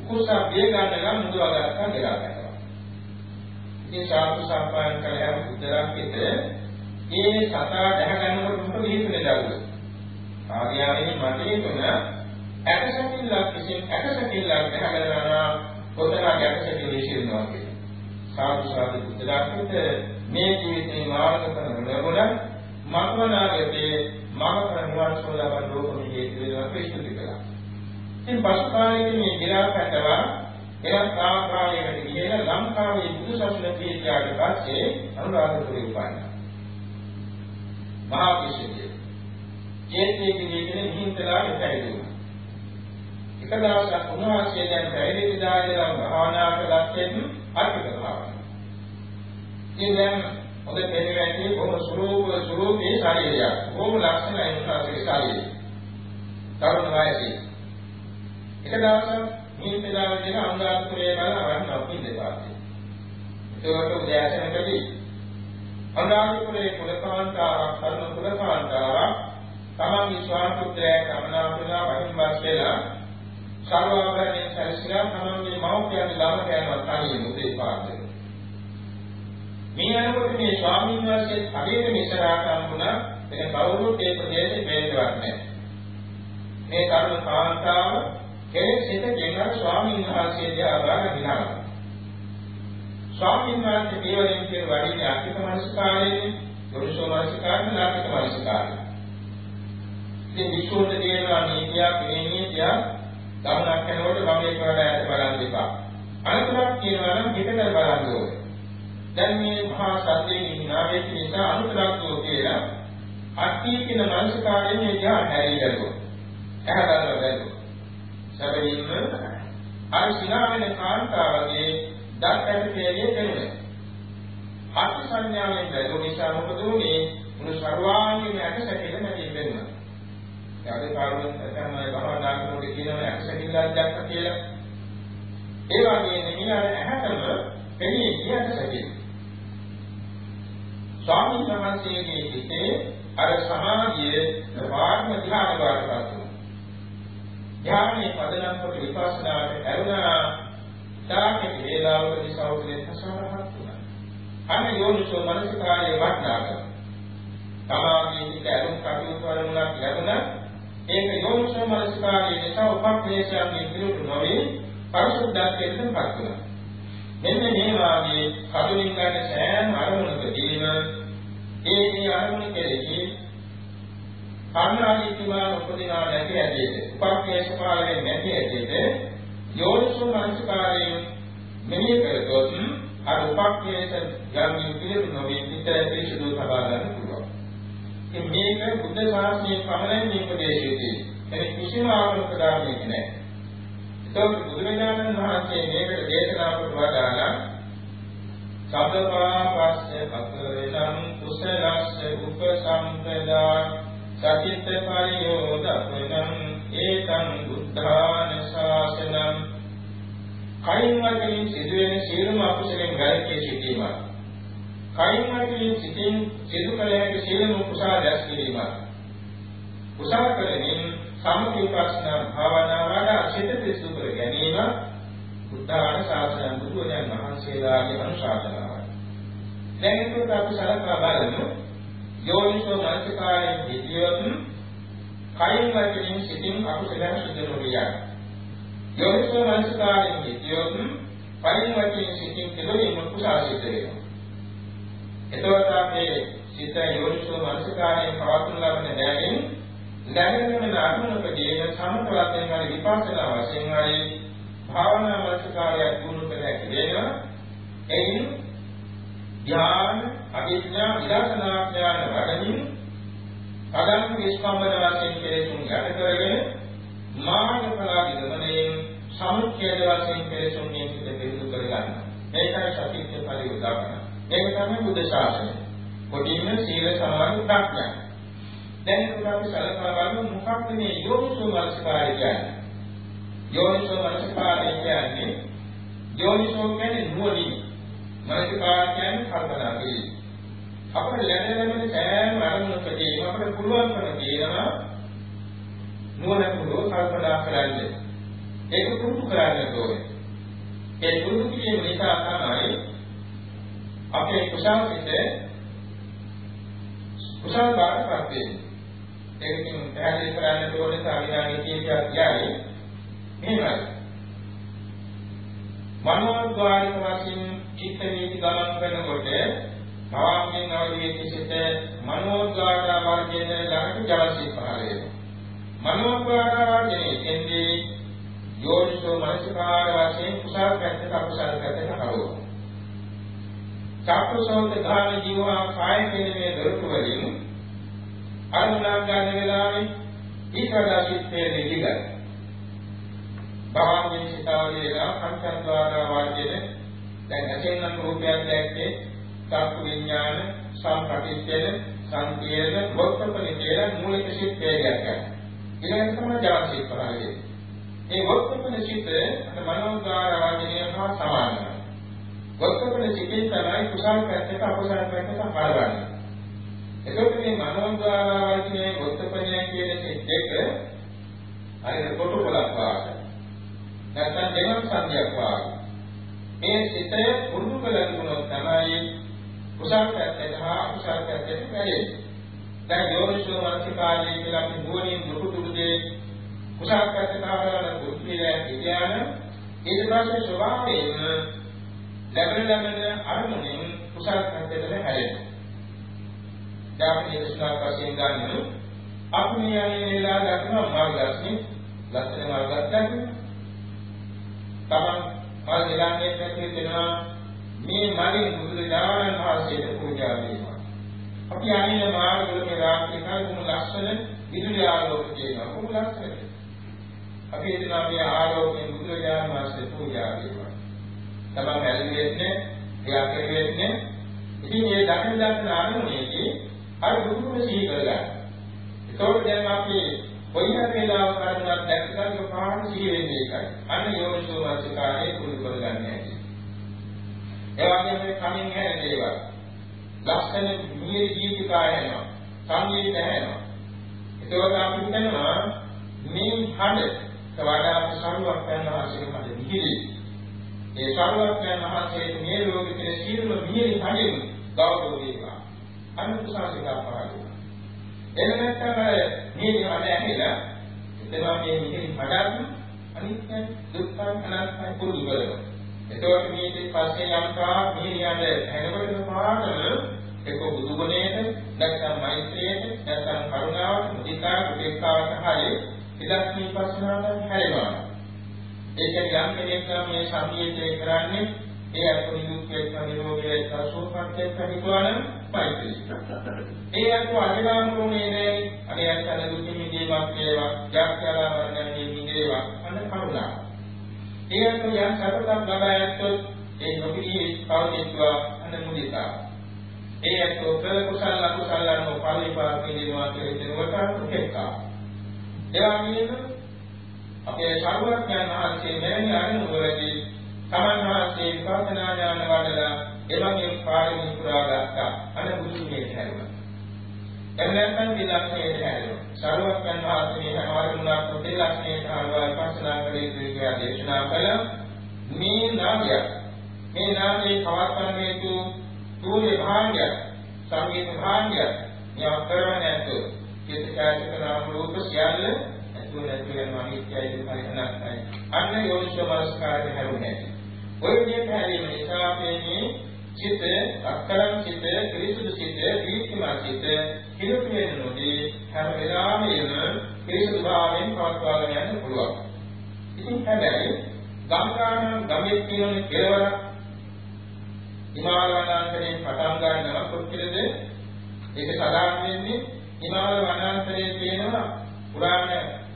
උකුසා බිය ගන්නලා මුදවා ගත්තා ගිරාකටව. ඉතින් සාතු සම්පායන කලයන් උදරක්ෙත ඒ සතා දැහගන්නකොට මොකද හේතුනේ දරුවෝ. ආර්යාවේ මතේ තුන ඇටසැකිල්ලක් විසින් ඇටසැකිල්ලක් දැහගන්නවා කොතනක ඇටසැකිල්ල විසිරනවා කියන්නේ. සාතු සාතු උදරක්ෙත මේ ජීවිතේ මාර්ග කරන ලැබුණා මග්මනාගතේ මම කරන නිවන් සුව ලබන ලෝකෙ හේතු වෙනවා ප්‍රේෂිත කළා. ඉතින් පසු කාලයේදී මේ ගිරාපැටව එවත් ආකාරයකට ගිහිලා ලංකාවේ බුදු සසුන පිළිපියාට පස්සේ අනුරාධපුරේ උපන්නා. මහා පිසිතිය. ජේතේකදී කියන හින්තලා ඉතයිදුනා. එක දවසක් උන්වහන්සේ දැන් පැවිදි දායලා භාවනා කළත් අර්ථ කරනවා. ඉතින් දැන් හොඳ පෙරේ ඇති බොහොම ස්වරූප ස්වරූපේ ශරීරයක්. බොහොම ලක්ෂණයි උන්වහන්සේගේ ශරීරය. තරුණ වයසේ. එක දවසක් මේ පෙරාවේදී අංගාතුරේ බල වන්න අපි දෙපාර්තේ. ඒකට උදෑසනකදී අංගාතුරේ කුලකාන්තාවක් තරුණ කුලකාන්තාවක් තමන්ගේ ස්වාමිපුත්‍රයා කමනාපලා වහින්වත් වෙලා සර්වාභරණයෙන් සැලසිලා තමන්ගේ මව්පියන්ගේ ළමට යනවා තනියම උදේ පාන්දර. මේ අනුකොට මේ ස්වාමීන් වහන්සේ හරියට ඉස්සරහට හම්බුණා එන කවුරුත් ඒ ප්‍රදේශෙ බේරෙවත් නැහැ. මේ කරුණ කාන්තාව කෙනෙක් සිට ගෙනන ස්වාමීන් වහන්සේ දිහා බලන විනාඩි. ස්වාමීන් වහන්සේ දේවලින් කියන වඩින්නේ අකිත මනස්කාරයේ යොරුසෝ මනස්කාරේ නාකිත මනස්කාරේ. ඉතින් විශ්වෝත දේවා නීතියක් මේ නීතියක් ගමනක් යනකොට මම ඒක වඩා ඈත බලන් දෙපා. අනතුරක් කියනවා නම් පිටතට බලන්න ඕනේ. දැන් මේ මහා සත්‍යයේ හිනාවෙච්ච නිසා අනුතරක්කෝ කියලා අට්ටි කියන මනසකාරයෙන් එයා හැරියලු. එහදන්න බැලු. සැබවින්ම අර සිනාවෙන කාන්තාවගේ දත් ඇටකේලිය දෙන්නේ. අට්ටි සංඥාවෙන් බැලු නිසා මොකද උනේ? මුළු සර්වාංගීය ඇටසැකිල්ල නැති වෙනවා. යාගේ කාරුණෙන් තමයි භවනා කරනකොට කියනවා ඇටසැකිල්ලක් දැක්ක කියලා. ඒ වගේ නෙමෙයි අර ඇහැටම එන්නේ කියන්න සැකිල්ල. ස්වාමීන් වහන්සේගේ හිතේ අර සමාධිය වාග්ම ධ්‍යාන බවට පත් වුණා. ධ්‍යානයේ පදනම් කොට විපස්සනාට ඇරුණා තාකේ වේලාවකදී සෞඛ්‍යෙ තසවරහක් වුණා. අන්න යෝනිසෝ මනසිකායේ වටනාකම. තමාගේ හිත ඇරුම් කටයුතු වලුණක් ලැබුණා. ඒක යෝනිසෝ මනසිකායේ නිසා උපක්ලේශයන්ගේ විරුද්ධ නොවේ පරිසුද්ධත්වයට පත් වුණා. මෙන්න මේ වාගේ කඩුලින් ගන්න සෑම අරමුණකදීම ඒ ඒ අරමුණ කෙරෙහි කර්ණාදීතුමා උපදිනා නැති ඇදෙට උපක්ලේශ කාලයෙන් නැති ඇදෙට යෝනිසෝ මනසකාරයෙන් මෙහි කරතොත් අර උපක්ලේශ යම් පිළිතුරු නොවේ පිටර පිරිසුදු සබා ගන්න පුළුවන්. ඉතින් මේක බුද්ධ ශාසනයේ පමණයි මේ උපදේශයේදී. එනි කිසිම ආගමක ධර්මයක නැහැ. ඒත් බුදුරජාණන් වහන්සේ මේකට දේශනා කොට වදාලා සබ්බපාපස්ස අකරණං කුසලස්ස උපසම්පදා සචිත්ත පරියෝදපනං ඒතං බුද්ධාන ශාසනං. කයින් වචනින් සිදුවෙන සියලුම අකුසලෙන් ගැලකී සිටීම කයින් වචනින් සිටින් සිදු කළ හැකි සියලුම කුසල දැස් කිරීම කුසල කරමින් සමථ විපස්සනා භාවනා වඩා සිත පිසු කර ගැනීම බුද්ධාන ශාසන බුදුරජාණන් වහන්සේලාගේ අනුශාසනාවයි. දැන් ඒකට අපි සලකා බලමු යෝනිසෝ මනසිකාරයෙන් විදියොත් කයින් වචනින් සිතින් අකුසලයන් සිදු නොවිය. යෝනිසෝ මනසිකාරයෙන් විදියොත් කයින් වචනින් සිතින් කෙලෙමින් කුසල සිද්ධ වෙනවා. එතකොට අපේ සිත යෝනිසෝ මනසිකාරයෙන් පවත්වන ලබන දැනෙන ලැබෙන අරමුණකදී සමත වශයෙන් හරි විපස්සනා වශයෙන් හරි භාවනා මනසකාරය දුරු කර හැකි වෙනවා එයින් ධ්‍යාන අභිඥා විදර්ශනා ඥාන වඩමින් අදන් විස්කම්බන වශයෙන් කෙලෙසුන් යට කරගෙන මාර්ගඵල විදමණයෙන් සමුච්ඡේද වශයෙන් කෙලෙසුන් නියමිත පිළිතු කරගන්න. මේකයි සතිත්‍ය පරිඋදාහරණ. මේක තමයි බුද්ධ ශාසනය. කොටින්ම සීල සමාධි ප්‍රඥා. දැන් අපි සලකලා බලමු මොකක්ද මේ යෝනිසෝ මනසිකාරය කියන්නේ. යෝනිසෝ මනසිකාරය කියන්නේ යෝනිසෝ කියන්නේ නුවණින්. මනසිකාරය කියන්නේ කල්පනා කිරීම. අපිට ලැබෙන ලැබෙන සෑම අරමුණකදී අපිට පුළුවන්කම තියෙනවා නුවණ පුරව කල්පනා කරන්න. ඒක පුරුදු කරන්න ඕනේ. ඒ පුරුදු කිරීම නිසා තමයි අපේ කුසල සිත කුසල බාරපත් වෙන්නේ. ඒකකින් පැහැදිලි කරන්න ඕනේ සාවිනාගේ කීපයක් කියයි. මෙහෙමයි. මනෝද්වාරික වශයෙන් චිත්ත වීති ගමන් කරනකොට භාවයෙන් අවදීයේ සිට මනෝද්වාර වර්ගයෙන් ළඟට ජලසී පහළ වෙනවා. මනෝද්වාර වර්ගයේ එන්නේ යෝනිසෝ මනසිකාර වශයෙන් කුසල පැත්තට අකුසල පැත්තට හරවනවා. චක්කසෝත ධාන ජීවා කාය කියන මේ දොරටු වලින් අනුලා ගන්න වෙලාවේ ඊකඩා සිත්තේ නිදිගයි. භාවයෙන් සිතාවේලා පංචද්වාර වාක්‍යයේ දැන් ඇසෙන් නම් රූපයක් දැක්කේ චක්කු විඥාන සංපටිච්ඡේද සංකේත වොත්තපන කියලා මූලික සිත් වේගයක් ගන්න. ඊළඟට තමයි ජාතික පරාලය. මේ වොත්තපන සිත් මනෝද්වාර වාක්‍යය හා සමානයි. වොත්තපන සිතේ තමයි කුසල පැත්තට අකුසල පැත්තට හරවන්නේ. එතකොට මේ මනෝද්වාර වාක්‍යයේ වොත්තපනය කියන සිත් දෙක හරියට කොටු කොලක් වාගේ. නැත්නම් දෙමන් සංඛ්‍යාවක් වාගේ. මේ සිතය පුරුදු කරගන්නොත් තමයි කුසල පැත්තට හා අකුසල පැත්තට වැඩෙන්නේ. දැන් යෝනිසෝ මනසිකාරී කියලා අපි නුවණින් දුරු දුරුදේ කුසල පැත්තට ආවරණ දුක්ඛිය කියන ඊට පස්සේ ස්වභාවයෙන්ම ලැබෙන ලැබෙන අරමුණෙන් කුසල පැත්තට හැරෙනවා. දැන් අපි දේශනා වශයෙන් ගන්න අපි මේ යන්නේ වෙලා ගන්නවා මාර්ගදර්ශනේ ලක්ෂණ මාර්ගදර්ශන තමන් මල් ගලන්නේ පැත්තේ දෙනවා මේ මලින් බුදුරජාණන් වහන්සේට පූජා වේවා. අපි යන්නේ මාර්ගවල මේ රාත්‍රී කාලේ මොන ලක්ෂණ විදුලි ආලෝක දෙනවා. මොන ලක්ෂණ? අපි එදිනා මේ ආලෝකයෙන් බුදුරජාණන් වහන්සේට පූජා වේවා. තමන් ඇලෙන්නේ, එයා කෙරෙන්නේ. ඉතින් මේ දකින දකින අරමුණේදී අර බුදුම සිහි කරගන්න. ඒකෝට දැන් අපි කොයින වේලාව කරනවත් දැක්කම පාන සිහි වෙන්නේ ඒකයි. අන්න යෝනිසෝ වාසිකාරයේ කුළු කරගන්නේ ඇති. ඒ වගේම මේ කමින් හැර දේවල්. ලක්ෂණ නියේ ජීවිකාය යනවා. සංගීත හැනවා. ඒකවල අපි හිතනවා මේ හඬ කවදා අපි සරුවක් කරනවා ආශිර්වාද හඬ නිහිරි. ඒ සරුවක් කරනවා ආශිර්වාද මේ ලෝකයේ සියලුම නිහිරි හඬින් ගෞරව වේවා. අනුසාසිකා පාරේ. එහෙම නැත්නම් අර මේ හඬ ඇහිලා එතනවා මේ නිහිරි හඬක් අනිත්‍ය දුක්ඛ අනාත්ම පුරුදු කරනවා. එතකොට මේ පස්සේ යම් කා මීරියන්ට හැනකොට පාඩම එක්ක බුදු ගුණයට නැත්නම් මෛත්‍රියට නැත්නම් කරුණාවට මුදිතා උපේක්ඛාවට හරි ඉලක්ක විපස්සනාට හැරෙනවා. ඒක යම් කෙනෙක් මේ සම්පීතේ කරන්නේ ඒ අතුරු දුක්ඛේ පරිලෝකයේ සසෝපත්තේ පරිපාලන මෛත්‍රී. ඒ අතු අදිනාම කුණේ නේ අනේ අතන දුක් මිදීමක් වේවා, ජාත්‍යාලා වර්ණනේ මිදේවා අන්න කරුණාව. ඒ අතර යම් සතරක් ලබා ඇත්තොත් ඒ නොපිරී පවතිනවා අන්න මුදිතා. ඒ අතෝ කළ කුසල අකුසල අනුව පරිපාක දිනවා කියලා දෙනකොට උකේකා. ඒ වගේම අපේ ශාස්ත්‍රඥයන් වහන්සේ මෙවැනි අනුවරදී තමන් වහන්සේ විපස්සනා ඥාන වඩලා එවැනි පාරමී පුරා ගත්තා. අන්න බුදුමේ හැරුණා. එන්නත්නම් මේ ලක්ෂණයට හැරෙනවා. සරුවක්යන් වහන්සේ මේ හැමවරුණක් පොතේ ලක්ෂණයට ආවා විපස්සනා කරේ කියලා දේශනා කළා. මේ නාමය මේ නාමයේ පවත්වන හේතු සූර්ය භාණ්ඩය සංගීත භාණ්ඩය මේ කරවන්නට චිත්තකාසික නාම රූප සියල්ල ඇතුළ නැතිවෙන අනිත්‍යයි දුක්ඛයි අන්න යෝනිසෝ මනස්කාරය හැරුණේ. ඔය විදිහට හැරීම නිසා මේ චිත අක්කරම් චිත පිරිසුදු චිත දීප්තිමත් චිත කිලුට වෙනෝදී හැම වෙලාවෙම පිරිසුදු භාවයෙන් පවත්වාගෙන යන්න පුළුවන්. ඉතින් හැබැයි ගංගාන ගමේ තියෙන කෙලවර හිමාලයන්තරේ පටන් ගන්නවා කොච්චරද ඒක සදාන් වෙන්නේ හිමාල වනාන්තරයේ තියෙනවා පුරාණ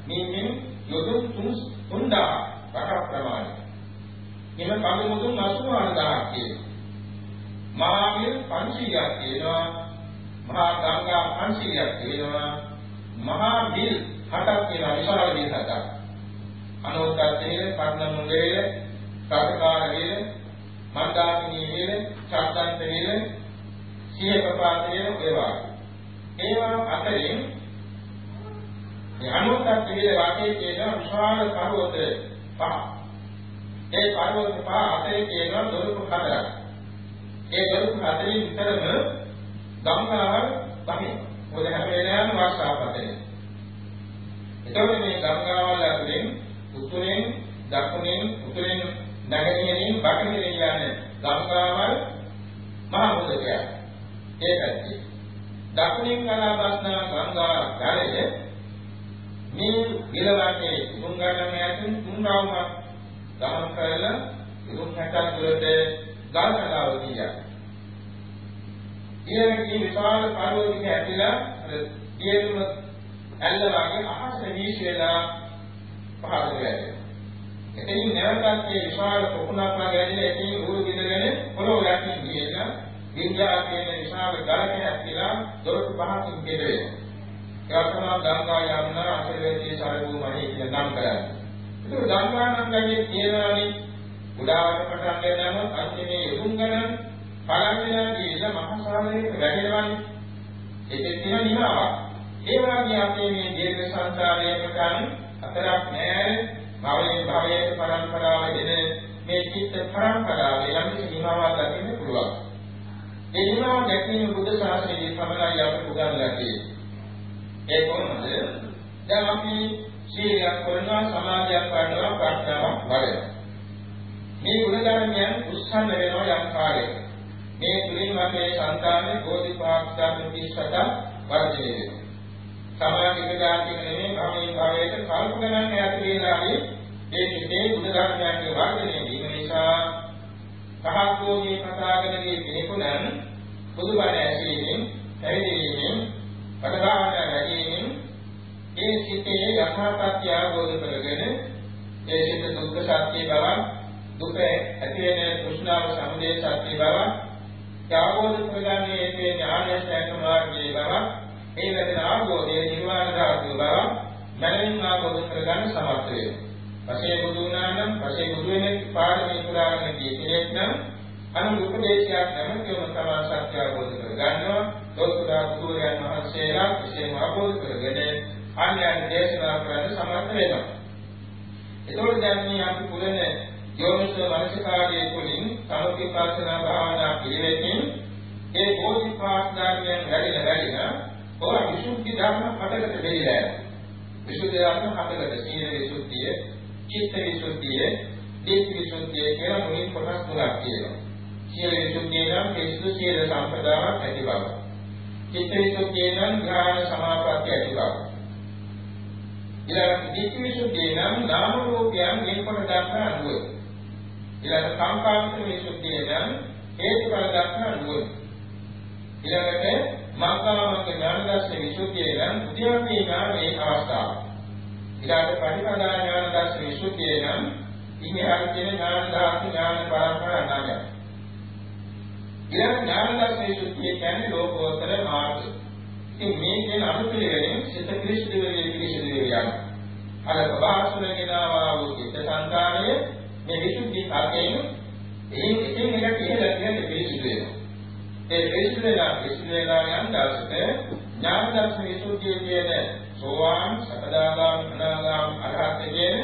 මිනිමින් යොදුන් තුන් තුන්දා රට ප්‍රමාණය. එම කඳු මුදුන් 84000ක් තියෙනවා. මහා මිල් 500ක් තියෙනවා. මහා ගංගා 500ක් තියෙනවා. මහා මිල් හතක් තියෙනවා විශාල මිල් හතක්. අනෝත්තත්තේල, පර්ණමුදේල, සතකාර වේල, මන්දාකිනී වේල, චත්තන්ත වේල, සියකපාත වේල ඒවා. ඒවා අතරින් මේ අනුත්තත් වේල වාක්‍යයේ තියෙන විශාල පර්වත පහ. ඒ පර්වත පහ අතරේ තියෙන දොරටු හතරක්. ඒ දොරටු හතරෙන් විතරම ගංගාව බහින. මොකද හැම වෙලාවෙම වර්ෂාපතේ. එතකොට මේ ගංගාවල් අතරින් උතුරෙන් දකුණෙන් උතුරෙන් නැගෙනහිරින් බටහිරින් යන ගංගාවල් මහ මුදකයක්. ඒ පැත්තේ. දකුණින් ගලා බස්නා ගංගා ජලය මේ විලවන්නේ තුන් ගණන් යටින් තුන් රවුමක් ගමන් කරලා ඉරුම් 60ක් දුරට ගල් කලාව ගියා. ඊළඟට විශාල පර්වතයක ඇතිලා අර පියුම ඇල්ල වගේ අහස වීසිලා පහළ වෙලා. එතනින් නැවතත් මේ විශාල පොකුණක් වගේ ඇවිල්ලා එතනින් උරු බිඳගෙන පොළොව යටින් ගියලා විද්‍යා කියන විශාල ගලකයක් කියලා දොරටු පහකින් බෙදෙනවා. ඒක තමයි ගංගා යමුනා අසලේදී සරගුමණී කියන නම් කරන්නේ. ඒක ගංගා නම් ගන්නේ කියනවානේ උඩාවට පටන් ගන්නම අන්තිමේ යොදුන් ගණන් පළවෙනිලා කියලා මහා සාගරයක වැටෙනවානේ. ඒකේ තියෙන නිමාවක්. ඒ වගේ අපේ මේ දීර්ඝ සංසාරයේ ප්‍රකාරය අතරක් නෑ භවයෙන් භවයට පරම්පරාව දෙන මේ චිත්ත පරම්පරාවේ යම් කිසි නිමාවක් දකින්න පුළුවන්. ඒ නිමාව දැකීම බුද්ධ ශාසනයේ පමණයි අපට උගන්වලා තියෙන්නේ. ඒ කොහොමද? දැන් අපි සීලයක් කරනවා සමාධියක් කරනවා ප්‍රඥාවක් වඩනවා. මේ ගුණ ධර්මයන් උස්සන්න වෙනවා යම් කාලයක. මේ තුලින් අපේ සංකාමයේ බෝධිපාක්ෂාත්ම පිස්සට වර්ධනය වෙනවා. සමාධි විදාතික නෙමෙයි භවයෙන් භවයට කල්ප ගණන් ඈත වේලාවේ මේ සිතේ ගුණ ධර්මයන්ගේ වර්ධනය වීම නිසා සහගෝධී කතාගණගේ පිළිකුණන් බුදුබණ ඇසීමෙන් පැවිදිවීමෙන් පටගාන වැඩිවීමෙන් ඒ සිතේ යථාර්ථය අවබෝධ කරගෙන ඒ සිත දුක්ඛ සත්‍ය බව දුක ඇති වෙන කුෂ්ණාව සමුදය සත්‍ය බව අවබෝධ කරගන්නේ මේ ඥානය සැක මාර්ගයේ බව ඒ ලැබෙන ආභෝධයේ නිර්වාණ ධාතු බව මනමින් ආභෝධ කරගන්න සමර්ථ වෙනවා. පසේ බුදු වුණා නම් පසේ බුදු වෙන පාරමී පුරාගෙන ගිය කෙනෙක් නම් අනු උපදේශයක් නැමතිවම තමා සත්‍ය අවබෝධ කරගන්නවා. ලෝකුරා බුදුරයන් වහන්සේලා විශේෂම අවබෝධ කරගෙන අන්‍යයන් දේශනා කරන්න සමර්ථ වෙනවා. ඒතකොට දැන් මේ අපි පුරන යෝනිසෝ මනසිකාරයේ තුලින් සමථිපාසනා භාවනා පිළිවෙතින් ඒ බෝධිපාක් ධර්මයන් වැඩිලා වැඩිලා ඔය විසුද්ධි ධර්ම හතරකට බෙදලා යනවා. විසුද්ධි ධර්ම හතරකට සීල විසුද්ධිය, චිත්ත විසුද්ධිය, දීප්ති විසුද්ධිය කියලා මුලින් කොටස් තුනක් තියෙනවා. සීල විසුද්ධිය නම් පිසු සීල සම්පදාවක් ඇති බව. චිත්ත විසුද්ධිය නම් ඥාන සමාපatti ඇති බව. ඊළඟ දීප්ති විසුද්ධිය නම් නාම රූපයන් වෙනකොට දක්වන අනුව. ඊළඟ සංකාමිත විසුද්ධිය නම් හේතුඵල දක්වන අනුව. ඊළඟට මක්කාමක ඥාන දර්ශන විසුද්ධිය නම් උද්‍යෝගී ඥානයේ අවස්ථාව. ඊළඟට පරිපදා ඥාන දර්ශන විසුද්ධිය නම් ඉහළ කියන ඥාන ධාතු ඥාන පරම්පරා නාමය. ඊළඟ ඥාන දර්ශන විසුද්ධිය කියන්නේ ලෝකෝත්තර මාර්ගය. ඉතින් මේ කියන අනුපිළිවෙලින් සිත ක්‍රිස්තු වෙලේ පිළිසිදු වෙනවා. අර ප්‍රභාසනගෙනවා වූ චිත්ත සංකාරයේ මේ විසුද්ධි කාර්යයෙන් එයින් එකින් එකට ඉහළ කියන්නේ පිළිසිදු වෙනවා. ඒ විශ්ලේෂණ විශ්ලේෂණ යන දවසට ඥාන දර්ශන විසුද්ධිය කියන සෝවාන් සකදාගාමි අනාගාමි අරහත් කියන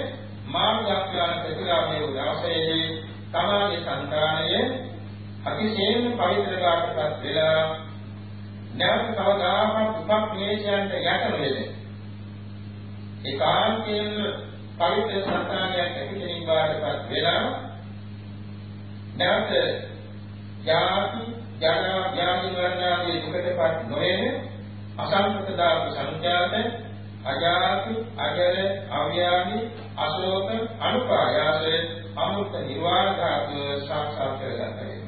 මාර්ගඥාන ප්‍රතිලාභයේ උදාසයේදී තමාගේ සංකාණය අතිශයින් පවිත්‍රකාරකපත් වෙලා නැවත කවදාකවත් උපක්ලේශයන්ට යට නොවේ. ඒකාන්තයෙන් පවිත්‍ර සංකාණයක් ඇති කෙනෙක් බාටපත් වෙලා නැවත යාති ජාන ඥානි වර්ණාදී දුකටපත් නොවන අසංකත දාප සංඛ්‍යාත අජාති අජල අව්‍යානි අශෝක අනුපායාස අමෘත නිවාර ධාතුව සාක්ෂාත් කරගන්න වෙනවා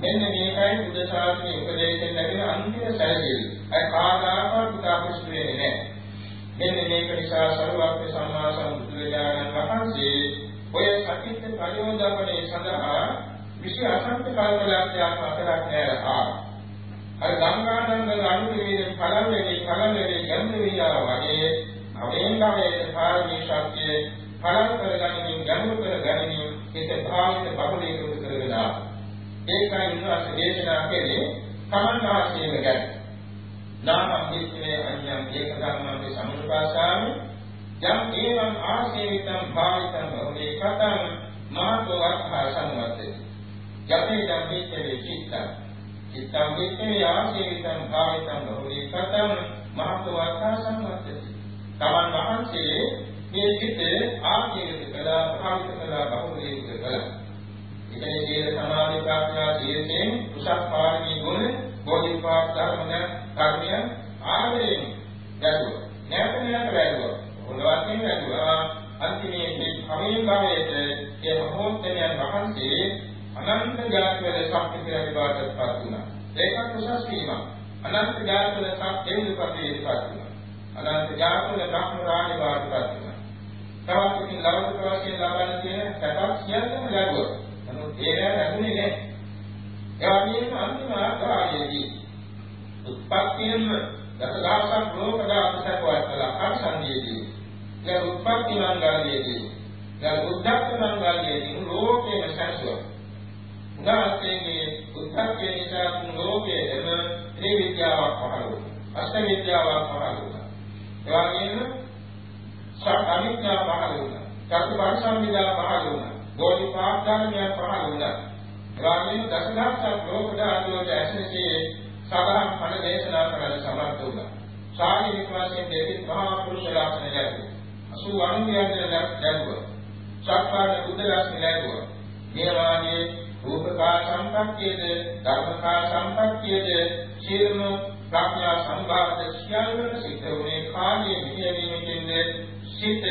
මෙන්න මේකයි බුද්ධ ශාසනයේ උපදේශයෙන් ලැබෙන අන්තිම සැලසිලි අය කාදාකවත් කටයුතු වෙන්නේ නැහැ. මෙන්න මේක නිසා සරුවක්ඛ සම්මා සම්බුදුරජාණන් වහන්සේ ඔය සතිත් ප්‍රයෝජනපනේ සඳහා විශේෂ අසංඛ්‍ය කල්පලක්ෂයක් අතරක් නෑරහා. අර ගංගානන්ද අනුපිරිවෙන පළවෙනි පළවෙනි ගම්මිරියා වගේ අවේන්දාවේ පාරමී ශක්තිය පළල් කරගනිමින් ගැඹුරු කරගනිමින් හිත භාවිත බහුලීකృత කරගෙන ඒකයි උන්වහන්සේ දේශනා කළේ තමන් ආශීර්ව ගැන. නාමං විස්මේ අඤ්ඤං ඒක ධර්මං සමුප්පාසාමි යම් ඒවං ආශීවිතං භාවිතං බහුලී කතං මහතෝ අර්ථ සම්වත්තේ. යතේ යම් විච්ඡේ චිත්තං චිත්තං විච්ඡේ ආශීවිතං භාවිතං බහුලී කතං මහතෝ අර්ථ සම්වත්තේ. තමන් වහන්සේ මේ චිත්ත ආශීර්විත කළා භාවිත කළා බහුලී කළා. ඉතින් සීල සමාධි ප්‍රඥා සීලයෙන් උසස් පාරමී ගුණ බෝධිපාක් ධර්ම කර්මය ආදරයෙන් ගැටුවා. නැවත නැවත වැළුවා. මොනවත්ින් වැළුවා අන්තිමේ මේ කමින් භවයේ ඒ මහෝත්තමයන් වහන්සේ අනන්ත ජාතිවල සම්පූර්ණ විවාදයටපත් වුණා. ඒකත් උසස් වීමක්. අනන්ත ජාතිවල සම්පූර්ණ පරිපත්තියටපත් වුණා. අනන්ත ජාතිවල බ්‍රහ්ම රාජ්‍ය වාදපත් වුණා. තවත් ඉතින් ලෞකික වශයෙන් ලබන තියෙන සැපක් සියල්ලම ලැබුවා. නමුත් ඒක ලැබුණේ නැහැ. ඒ වගේම අන්තිම ආකාරයේදී උත්පත්තියෙන්ම දසදහසක් ලෝක දාසකවත් කළා අනුසන්දියේදී. ඒ උත්පත්ති මංගලයේදී දැන් උද්දක්ක මංගලයේදී ලෝකයේ සංසුව. උදාහරණයේ උත්පත්ති නිසා ලෝකයේම ත්‍රිවිද්‍යාවක් පහළ වුණා. අෂ්ට විද්‍යාවක් පහළ වුණා. ඒ වගේම සත් අවිද්‍යාව පහළ වුණා. චතු පරිසම්විදා පහළ වුණා. බෝධිපාක් ධර්මයක් පහළ වුණා. එවාගෙම දසදහසක් ලෝක ධාතුවට ඇසෙන්නේ සබහන් පණ දේශනා කරන්න සමර්ථ වුණා. ශාරීරික වශයෙන් දෙවිත් මහා පුරුෂ ලක්ෂණ ලැබුවා. අසු අනුන්‍යයන්ට ලැබුවා. සක්කාර බුද්ධ ලක්ෂණ ලැබුවා. මේ වාගේ රූපකා සම්පත්තියද ධර්මකා සම්පත්තියද සියලුම ප්‍රඥා සම්භාවිත සියල්ලම සිද්ධ වුණේ කාර්යයේ මෙහෙයවීමකින්ද සිත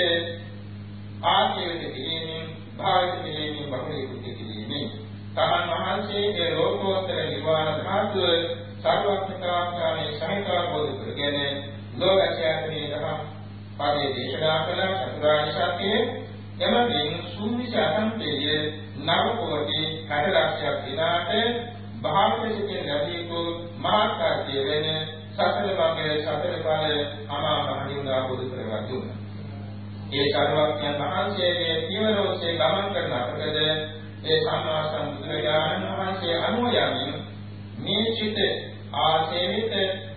ආර්යයේ පිළිමෙන් භාවිත පිළිමෙන් බහුලී කුටි කිරීමෙන් තමන් වහන්සේගේ ලෝකෝත්තර නිවාන ධාතුව සර්වඥතාඥානේ සහිතවබෝධ කරගෙන ලෝකචාරණේ දහම් පදේ දේශනා කළ චතුරාර්ය සත්‍යයේ එමගින් සූවිසි අසම්පේය නව කෝටි 60 ලක්ෂයක් දිනාට භාවිත සිටින ලැබීතු මාර්ගය වෙන සතර භවයේ සතර ඵල අමා මහ නිවන අවබෝධ කරගන්න දුන්නා. ඒ සර්වඥයන් වහන්සේගේ පියවරෝසේ ගමන් කරන අපකද ඒ සම්මා සම්බුදුරජාණන් වහන්සේ අනුව යමින් මේ චිත ආසේවිත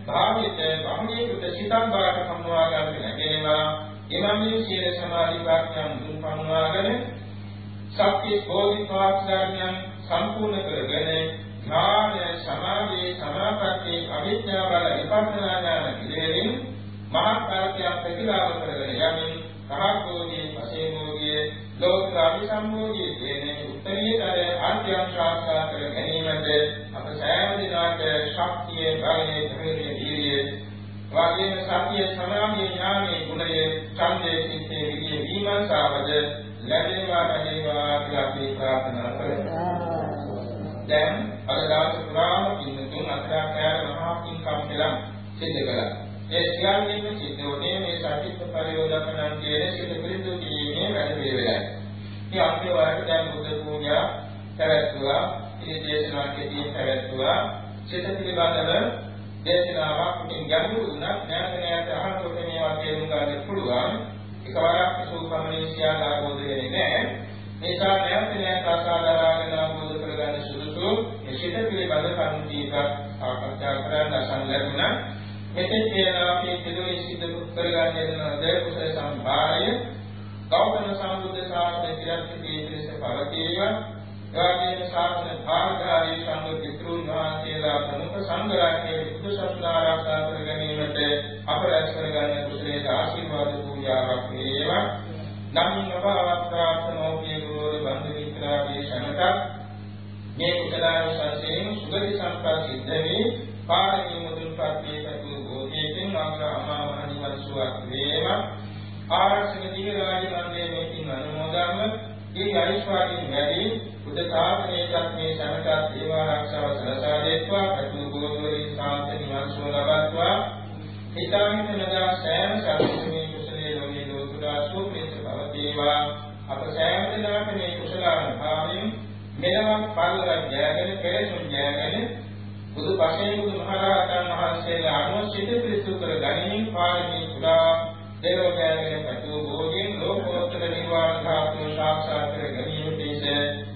භාවිත බහුලීකృత සිතන් බවට සම්මවා ගන්න නැගෙනවා එමමින් සීල සමාධි ප්‍රඥා මුදුන් පමුණවාගෙන සත්‍ය බෝධිපාක් ධර්මයන් සම්පූර්ණ කරගෙන ඥාන සමාධි සමාපatti අවිද්‍යාව බල විපස්සනා ඥාන පිළිවෙලින් මහා කාර්යයක් ප්‍රතිලාභ කරගෙන යමින් රහතෝගේ පසේමෝගේ ලෝකාභි සම්මෝගේ කියන උත්තරීතර ආර්යයන් සාක්ෂාත් කර ගැනීමට අප සෑම දිනකට ශක්තිය බලය ධෛර්යය ධීරිය වාගේම සතිය සමාධිය ඥානයේ ගුණය ඡන්දයේ සිත්තේ විදියේ විමර්ශාවද ලැබේවා ලැබේවා කියලා අපි ප්‍රාර්ථනා කරමු. දැන් අද දවස් පුරාම කිනුතුන් අතරක් යාර මහා පින්කම් කියලා සිද්ධ කළා. ඒ සියල්ලම සිද්ධ වුණේ මේ සාහිත්‍ය පරියෝජකයන් කියන සිත පිළිතු කිරීමේ වැඩ පිළිවෙලයි. මේ අපේ වාරට දැන් බුද්ධ පූජා පැවැත්වුවා, ඉතින් දේශනා කෙටි පැවැත්වුවා. සිත පිළිබඳව දේශනාවක් ඉතින් ගැඹුරු වුණා. නැවත නැවත අහනකොට මේවා තේරුම් ගන්න පුළුවන්. එකවරක් සූපමණී සියල්ල ආબોධ වෙන්නේ නැහැ. නිසා නැවත නැවත අසාධාරණ ආબોධ කරගන්න සුදුසු මේ සිත පිළිබඳ කරුණු දීපක් සාකච්ඡා කරන්න අසංගරුණා. මෙතෙක් කියලා අපි පිළිවෙල සිද්ධ කරගන්න යනවාද කුසල සම්භාරය ගෞතම සම්බුද්ධ ශාසනය කියලා පිළිස පවතිවා එවාගේම ශාසන භාගධාරී සංඝ පිටුන් වහන්සේලා ප්‍රමුඛ සංඝ රාජ්‍යයේ බුදු සසුන ආරක්ෂා කර ගැනීමට අප රැස් කරගන්න කුසලයේ ආශිර්වාද පූජාවක් වේවා. නමින් අභාවත් ප්‍රාර්ථනෝපිය ගුරු බන්දු මිත්‍රාගේ ශනක මේ කුසලාන සංසයෙන් සුගති සම්පත් සිද්ධ වේ පාරමී මුදුන්පත් වේකතු බෝධියකින් අග්‍රහමා හේතුවක් වේවා ආරක්ෂක දිව රාජ්‍ය මණ්ඩලයේ මෙකින් අනුමෝදන්ව ඒ අයිස්වාදීන් වැඩි බුද්ධ ශාසනයටත් මේ සමටත් දේව ආරක්ෂාව සලසා දෙත්වා අතුරු ගෝතරින් සාන්ත නිවන් සුව ලබත්වා. ඊටාමිත නදා සෑම සම්පූර්ණ කුසලයේ ලෝකේ ලෝතුරා සෝපේත බව දේවා අප සෑම දිනකට මේ කුසලාන භාවයෙන් මෙලවක් පරිලක් ජයගෙන පෙරසුන් ජයගෙන බුදු පසේ බුදු මහරහතන් වහන්සේලා අනුව සිත පිරිසු කර ගැනීම පාරමී පුරා දේවයන්ගේ පැතුම් භෝගයෙන් ලෝකෝත්තර නිවන් ධාතු සාක්ෂාත් කර ගැනීම පිණිස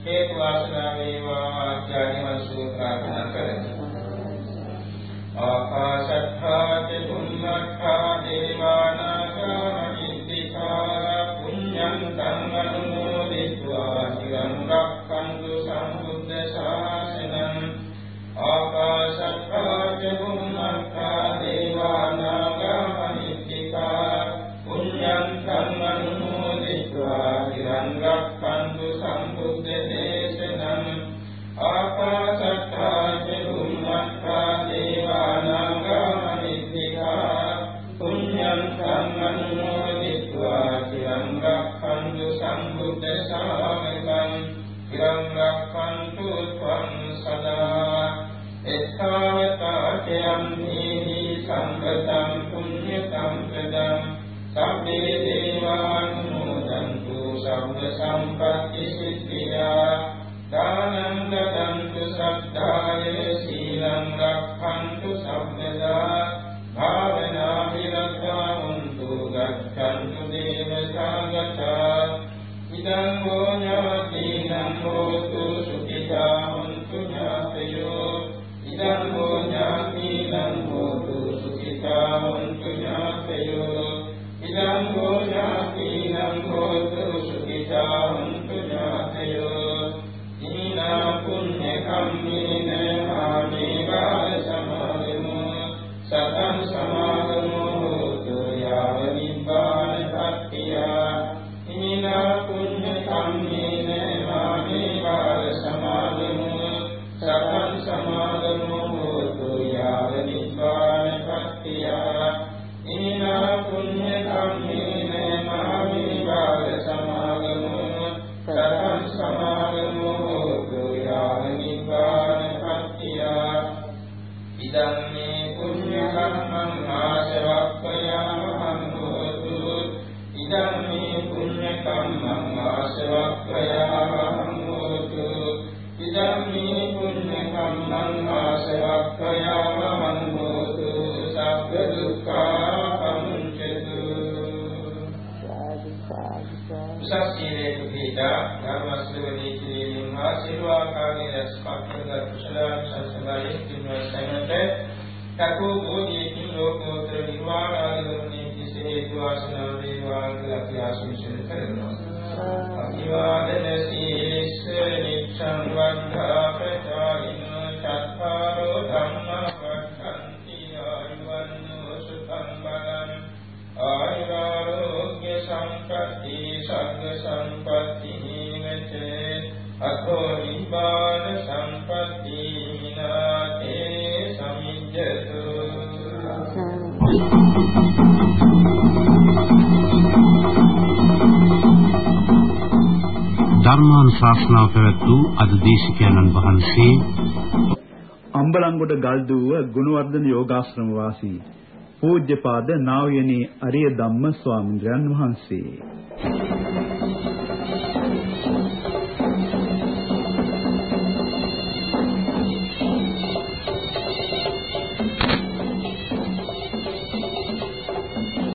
හේතු වාසනා වේවා ආචාර්ය මනසෝ ප්‍රාර්ථනා කරමි. ආකාශත්තා චුම්මත්තා දේවානාගා නිත්‍තිකා පුඤ්ඤං තං අනුමෝ ආකාශත්තා චුම්මත්තා අනිච්චාය සීලං රක්ඛන්තු සබ්බදා භාවනා විරක්ඛන්තු ගච්ඡන්තු දේවතා ගතා. ඉදං හෝ දේශකයන්න් වහන්සේ අම්බලන්ගොඩ ගල්දුව ගුණවර්ධන යෝගාශ්‍රම වාසී පූජ්‍යපාද නා වූ යනි අරිය ධම්ම ස්වාමීන් වහන්සේ.